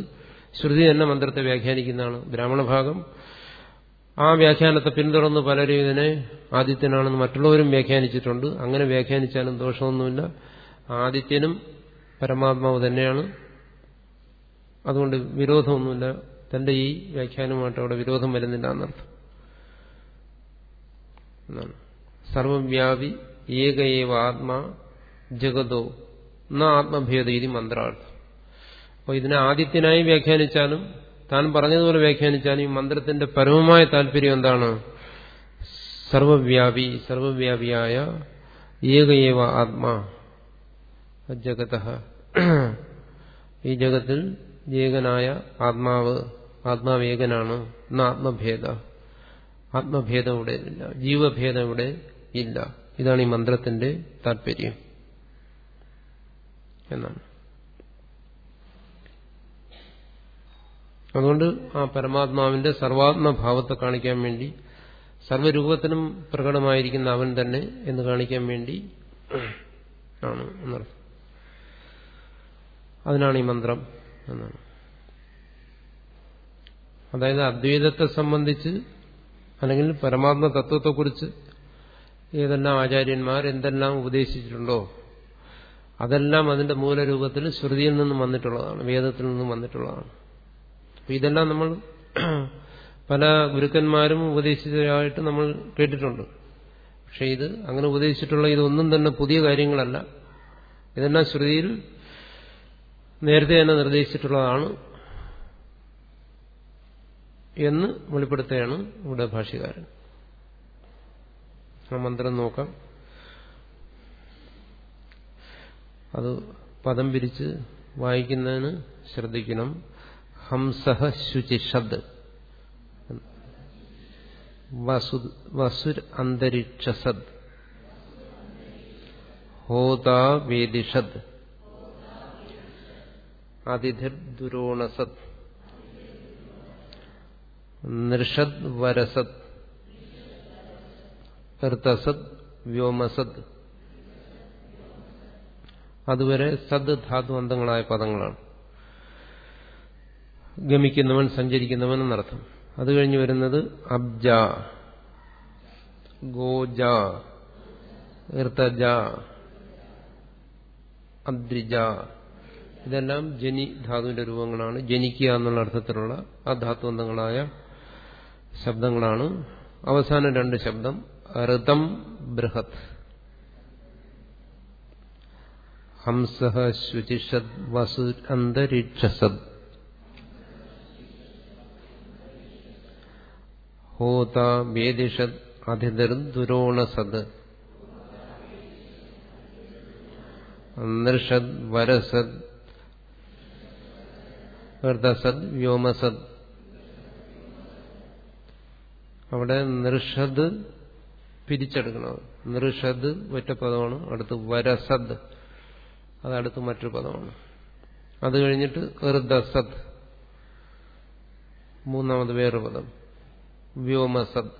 ശ്രുതി തന്നെ മന്ത്രത്തെ വ്യാഖ്യാനിക്കുന്നതാണ് ബ്രാഹ്മണ ഭാഗം. ആ വ്യാഖ്യാനത്തെ പിന്തുടർന്ന് പലരും ഇതിനെ ആദിത്യനാണെന്ന് മറ്റുള്ളവരും വ്യാഖ്യാനിച്ചിട്ടുണ്ട്. അങ്ങനെ വ്യാഖ്യാനിച്ചാലും ദോഷമൊന്നുമില്ല. ആദിത്യനും പരമാത്മാവ് തന്നെയാണ്. അതുകൊണ്ട് വിരോധമൊന്നുമില്ല. തന്റെ ഈ വ്യാഖ്യാനമായിട്ട് അവിടെ വിരോധം വരുന്നില്ല എന്നർത്ഥം. സർവവ്യാപി ഏകയേവ ആത്മാ ജഗതോ. ന ആത്മഭേദ ഇതി മന്ത്രാർത്ഥം. അപ്പോൾ ഇതിനെ ആദിത്യനായി വ്യാഖ്യാനിച്ചാലും താൻ പറഞ്ഞതുപോലെ വ്യാഖ്യാനിച്ചാലും ഈ മന്ത്രത്തിന്റെ പരമമായ താല്പര്യം എന്താണ്? സർവവ്യാപി സർവവ്യാപിയായ ഏകയേവ ആത്മാ. ജഗത. ഈ ജഗത്തിൽ ഏകനായ ആത്മാവ് ആത്മാവ് ഏകനാണ് എന്ന ആത്മഭേദ. ആത്മഭേദം ഇവിടെ ഇല്ല. ജീവഭേദം ഇവിടെ ഇല്ല. ഇതാണ് ഈ മന്ത്രത്തിന്റെ താല്പര്യം എന്നാണ്. അതുകൊണ്ട് ആ പരമാത്മാവിന്റെ സർവാത്മഭാവത്തെ കാണിക്കാൻ വേണ്ടി സർവരൂപത്തിനും പ്രകടമായിരിക്കുന്ന അവൻ തന്നെ എന്ന് കാണിക്കാൻ വേണ്ടി ആണ് എന്നർത്ഥം. അതിനാണ് ഈ മന്ത്രം എന്നാണ്. അതായത് അദ്വൈതത്തെ സംബന്ധിച്ച് അല്ലെങ്കിൽ പരമാത്മ തത്വത്തെക്കുറിച്ച് ഏതെല്ലാം ആചാര്യന്മാർ എന്തെല്ലാം ഉപദേശിച്ചിട്ടുണ്ടോ അതെല്ലാം അതിന്റെ മൂലരൂപത്തിൽ ശ്രുതിയിൽ നിന്നും വന്നിട്ടുള്ളതാണ് വേദത്തിൽ നിന്നും വന്നിട്ടുള്ളതാണ്. അപ്പം ഇതെല്ലാം നമ്മൾ [CLEARS THROAT] പല ഗുരുക്കന്മാരും ഉപദേശിച്ചതായിട്ട് നമ്മൾ കേട്ടിട്ടുണ്ട്. പക്ഷേ ഇത് അങ്ങനെ ഉപദേശിച്ചിട്ടുള്ള ഇതൊന്നും തന്നെ പുതിയ കാര്യങ്ങളല്ല. ഇതെല്ലാം ശ്രുതിയിൽ നേരത്തെ തന്നെ നിർദ്ദേശിച്ചിട്ടുള്ളതാണ് എന്ന് വെളിപ്പെടുത്തുകയാണ് ഇവിടെ ഭാഷ്യകാരൻ ആ മന്ത്രം നോക്കാം. അത് പദം പിരിച്ച് വായിക്കുന്നതിന് ശ്രദ്ധിക്കണം. ഹംസഹ ശുചിഷദ് വസുർ അന്തരിക്ഷസദ് ഹോതാ വേദിഷദ് അതിഥിർ ദുരോണസത് വരസത്. ഋതസത് വ്യോമസത്. അതുവരെ സദ് ധാതു അന്തങ്ങളായ പദങ്ങളാണ്. ഗമിക്കുന്നവൻ സഞ്ചരിക്കുന്നവൻ എന്നർത്ഥം. അത് കഴിഞ്ഞ് വരുന്നത് അബ്ജ. ഗോജ. ഋതജ അദ്രിജ. ഇതെല്ലാം ജനി ധാതുവിന്റെ രൂപങ്ങളാണ്. ജനിക്കുക എന്നുള്ള അർത്ഥത്തിലുള്ള ആ ധാത്വന്തങ്ങളായ ശബ്ദങ്ങളാണ്. അവസാന രണ്ട് ശബ്ദം ഋതം ബൃഹത്. ഹംസ വസു അന്തരീക്ഷസത്. ഹോത വേദിഷത് അതിഥിർ ദുരോണസത് നൃഷത് വരസത് ഹൃദസത് വ്യോമസദ്. അവിടെ നിർഷദ് പിരിച്ചെടുക്കണം. നിർഷദ് ഒറ്റ പദമാണ്. അടുത്ത് വരസദ്. അതടുത്ത് മറ്റൊരു പദമാണ്. അത് കഴിഞ്ഞിട്ട് ഹൃദസദ്. മൂന്നാമത് വേറൊരു പദം. വ്യോമസദ്.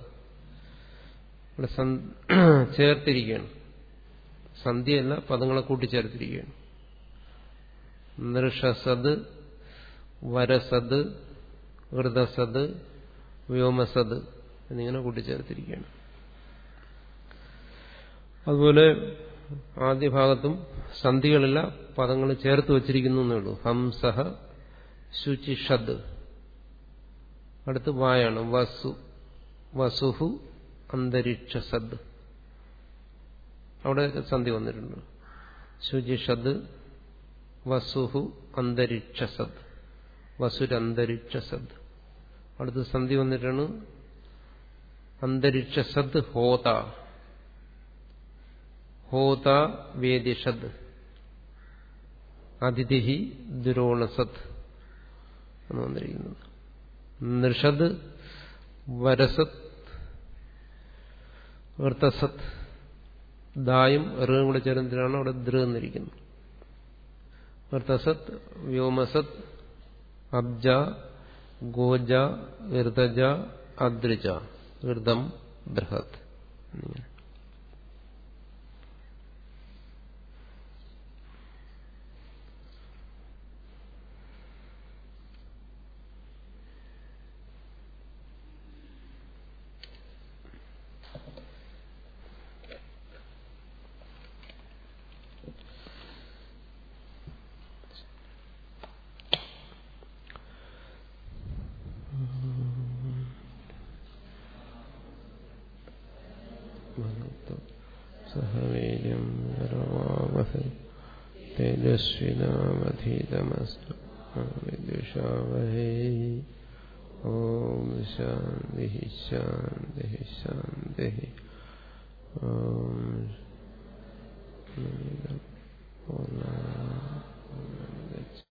ഇവിടെ [CLEARS THROAT] ചേർത്തിരിക്കുകയാണ്. സന്ധ്യയല്ല പദങ്ങളെ കൂട്ടിച്ചേർത്തിരിക്കുകയാണ്. നൃഷസദ് വരസദ് ഘൃതസത് വ്യോമസത് എന്നിങ്ങനെ കൂട്ടിച്ചേർത്തിരിക്കുകയാണ്. അതുപോലെ ആദ്യ ഭാഗത്തും സന്ധികളില്ല പദങ്ങൾ ചേർത്ത് വച്ചിരിക്കുന്നു എന്നേ ഉള്ളൂ ഹംസഹ ശുചിഷദ്. അടുത്ത് വായാണ്. വസു വസുഹു അന്തരീക്ഷസദ്. അവിടെ സന്ധി വന്നിട്ടുണ്ട്. ശുചിഷദ് വസുഹു അന്തരീക്ഷസദ്. വസുരന്തരീക്ഷസദ് അടുത്ത് സന്ധി വന്നിട്ടാണ് അന്തരീക്ഷസദ് ഹോത. ഹോത വേദിഷദ് അതിഥി ദുരോണസത് എന്ന് വന്നിരിക്കുന്നത്. നൃഷദ് വരസത് വൃത്തസത് ദായും എറും കൂടെ അവിടെ ദൃ എന്നിരിക്കുന്നത്. വൃത്തസത് വ്യോമസത് അബ്ജ ഗോജ ഋതജ അദ്രിജ ഋതം ബൃഹത് എന്നിങ്ങനെ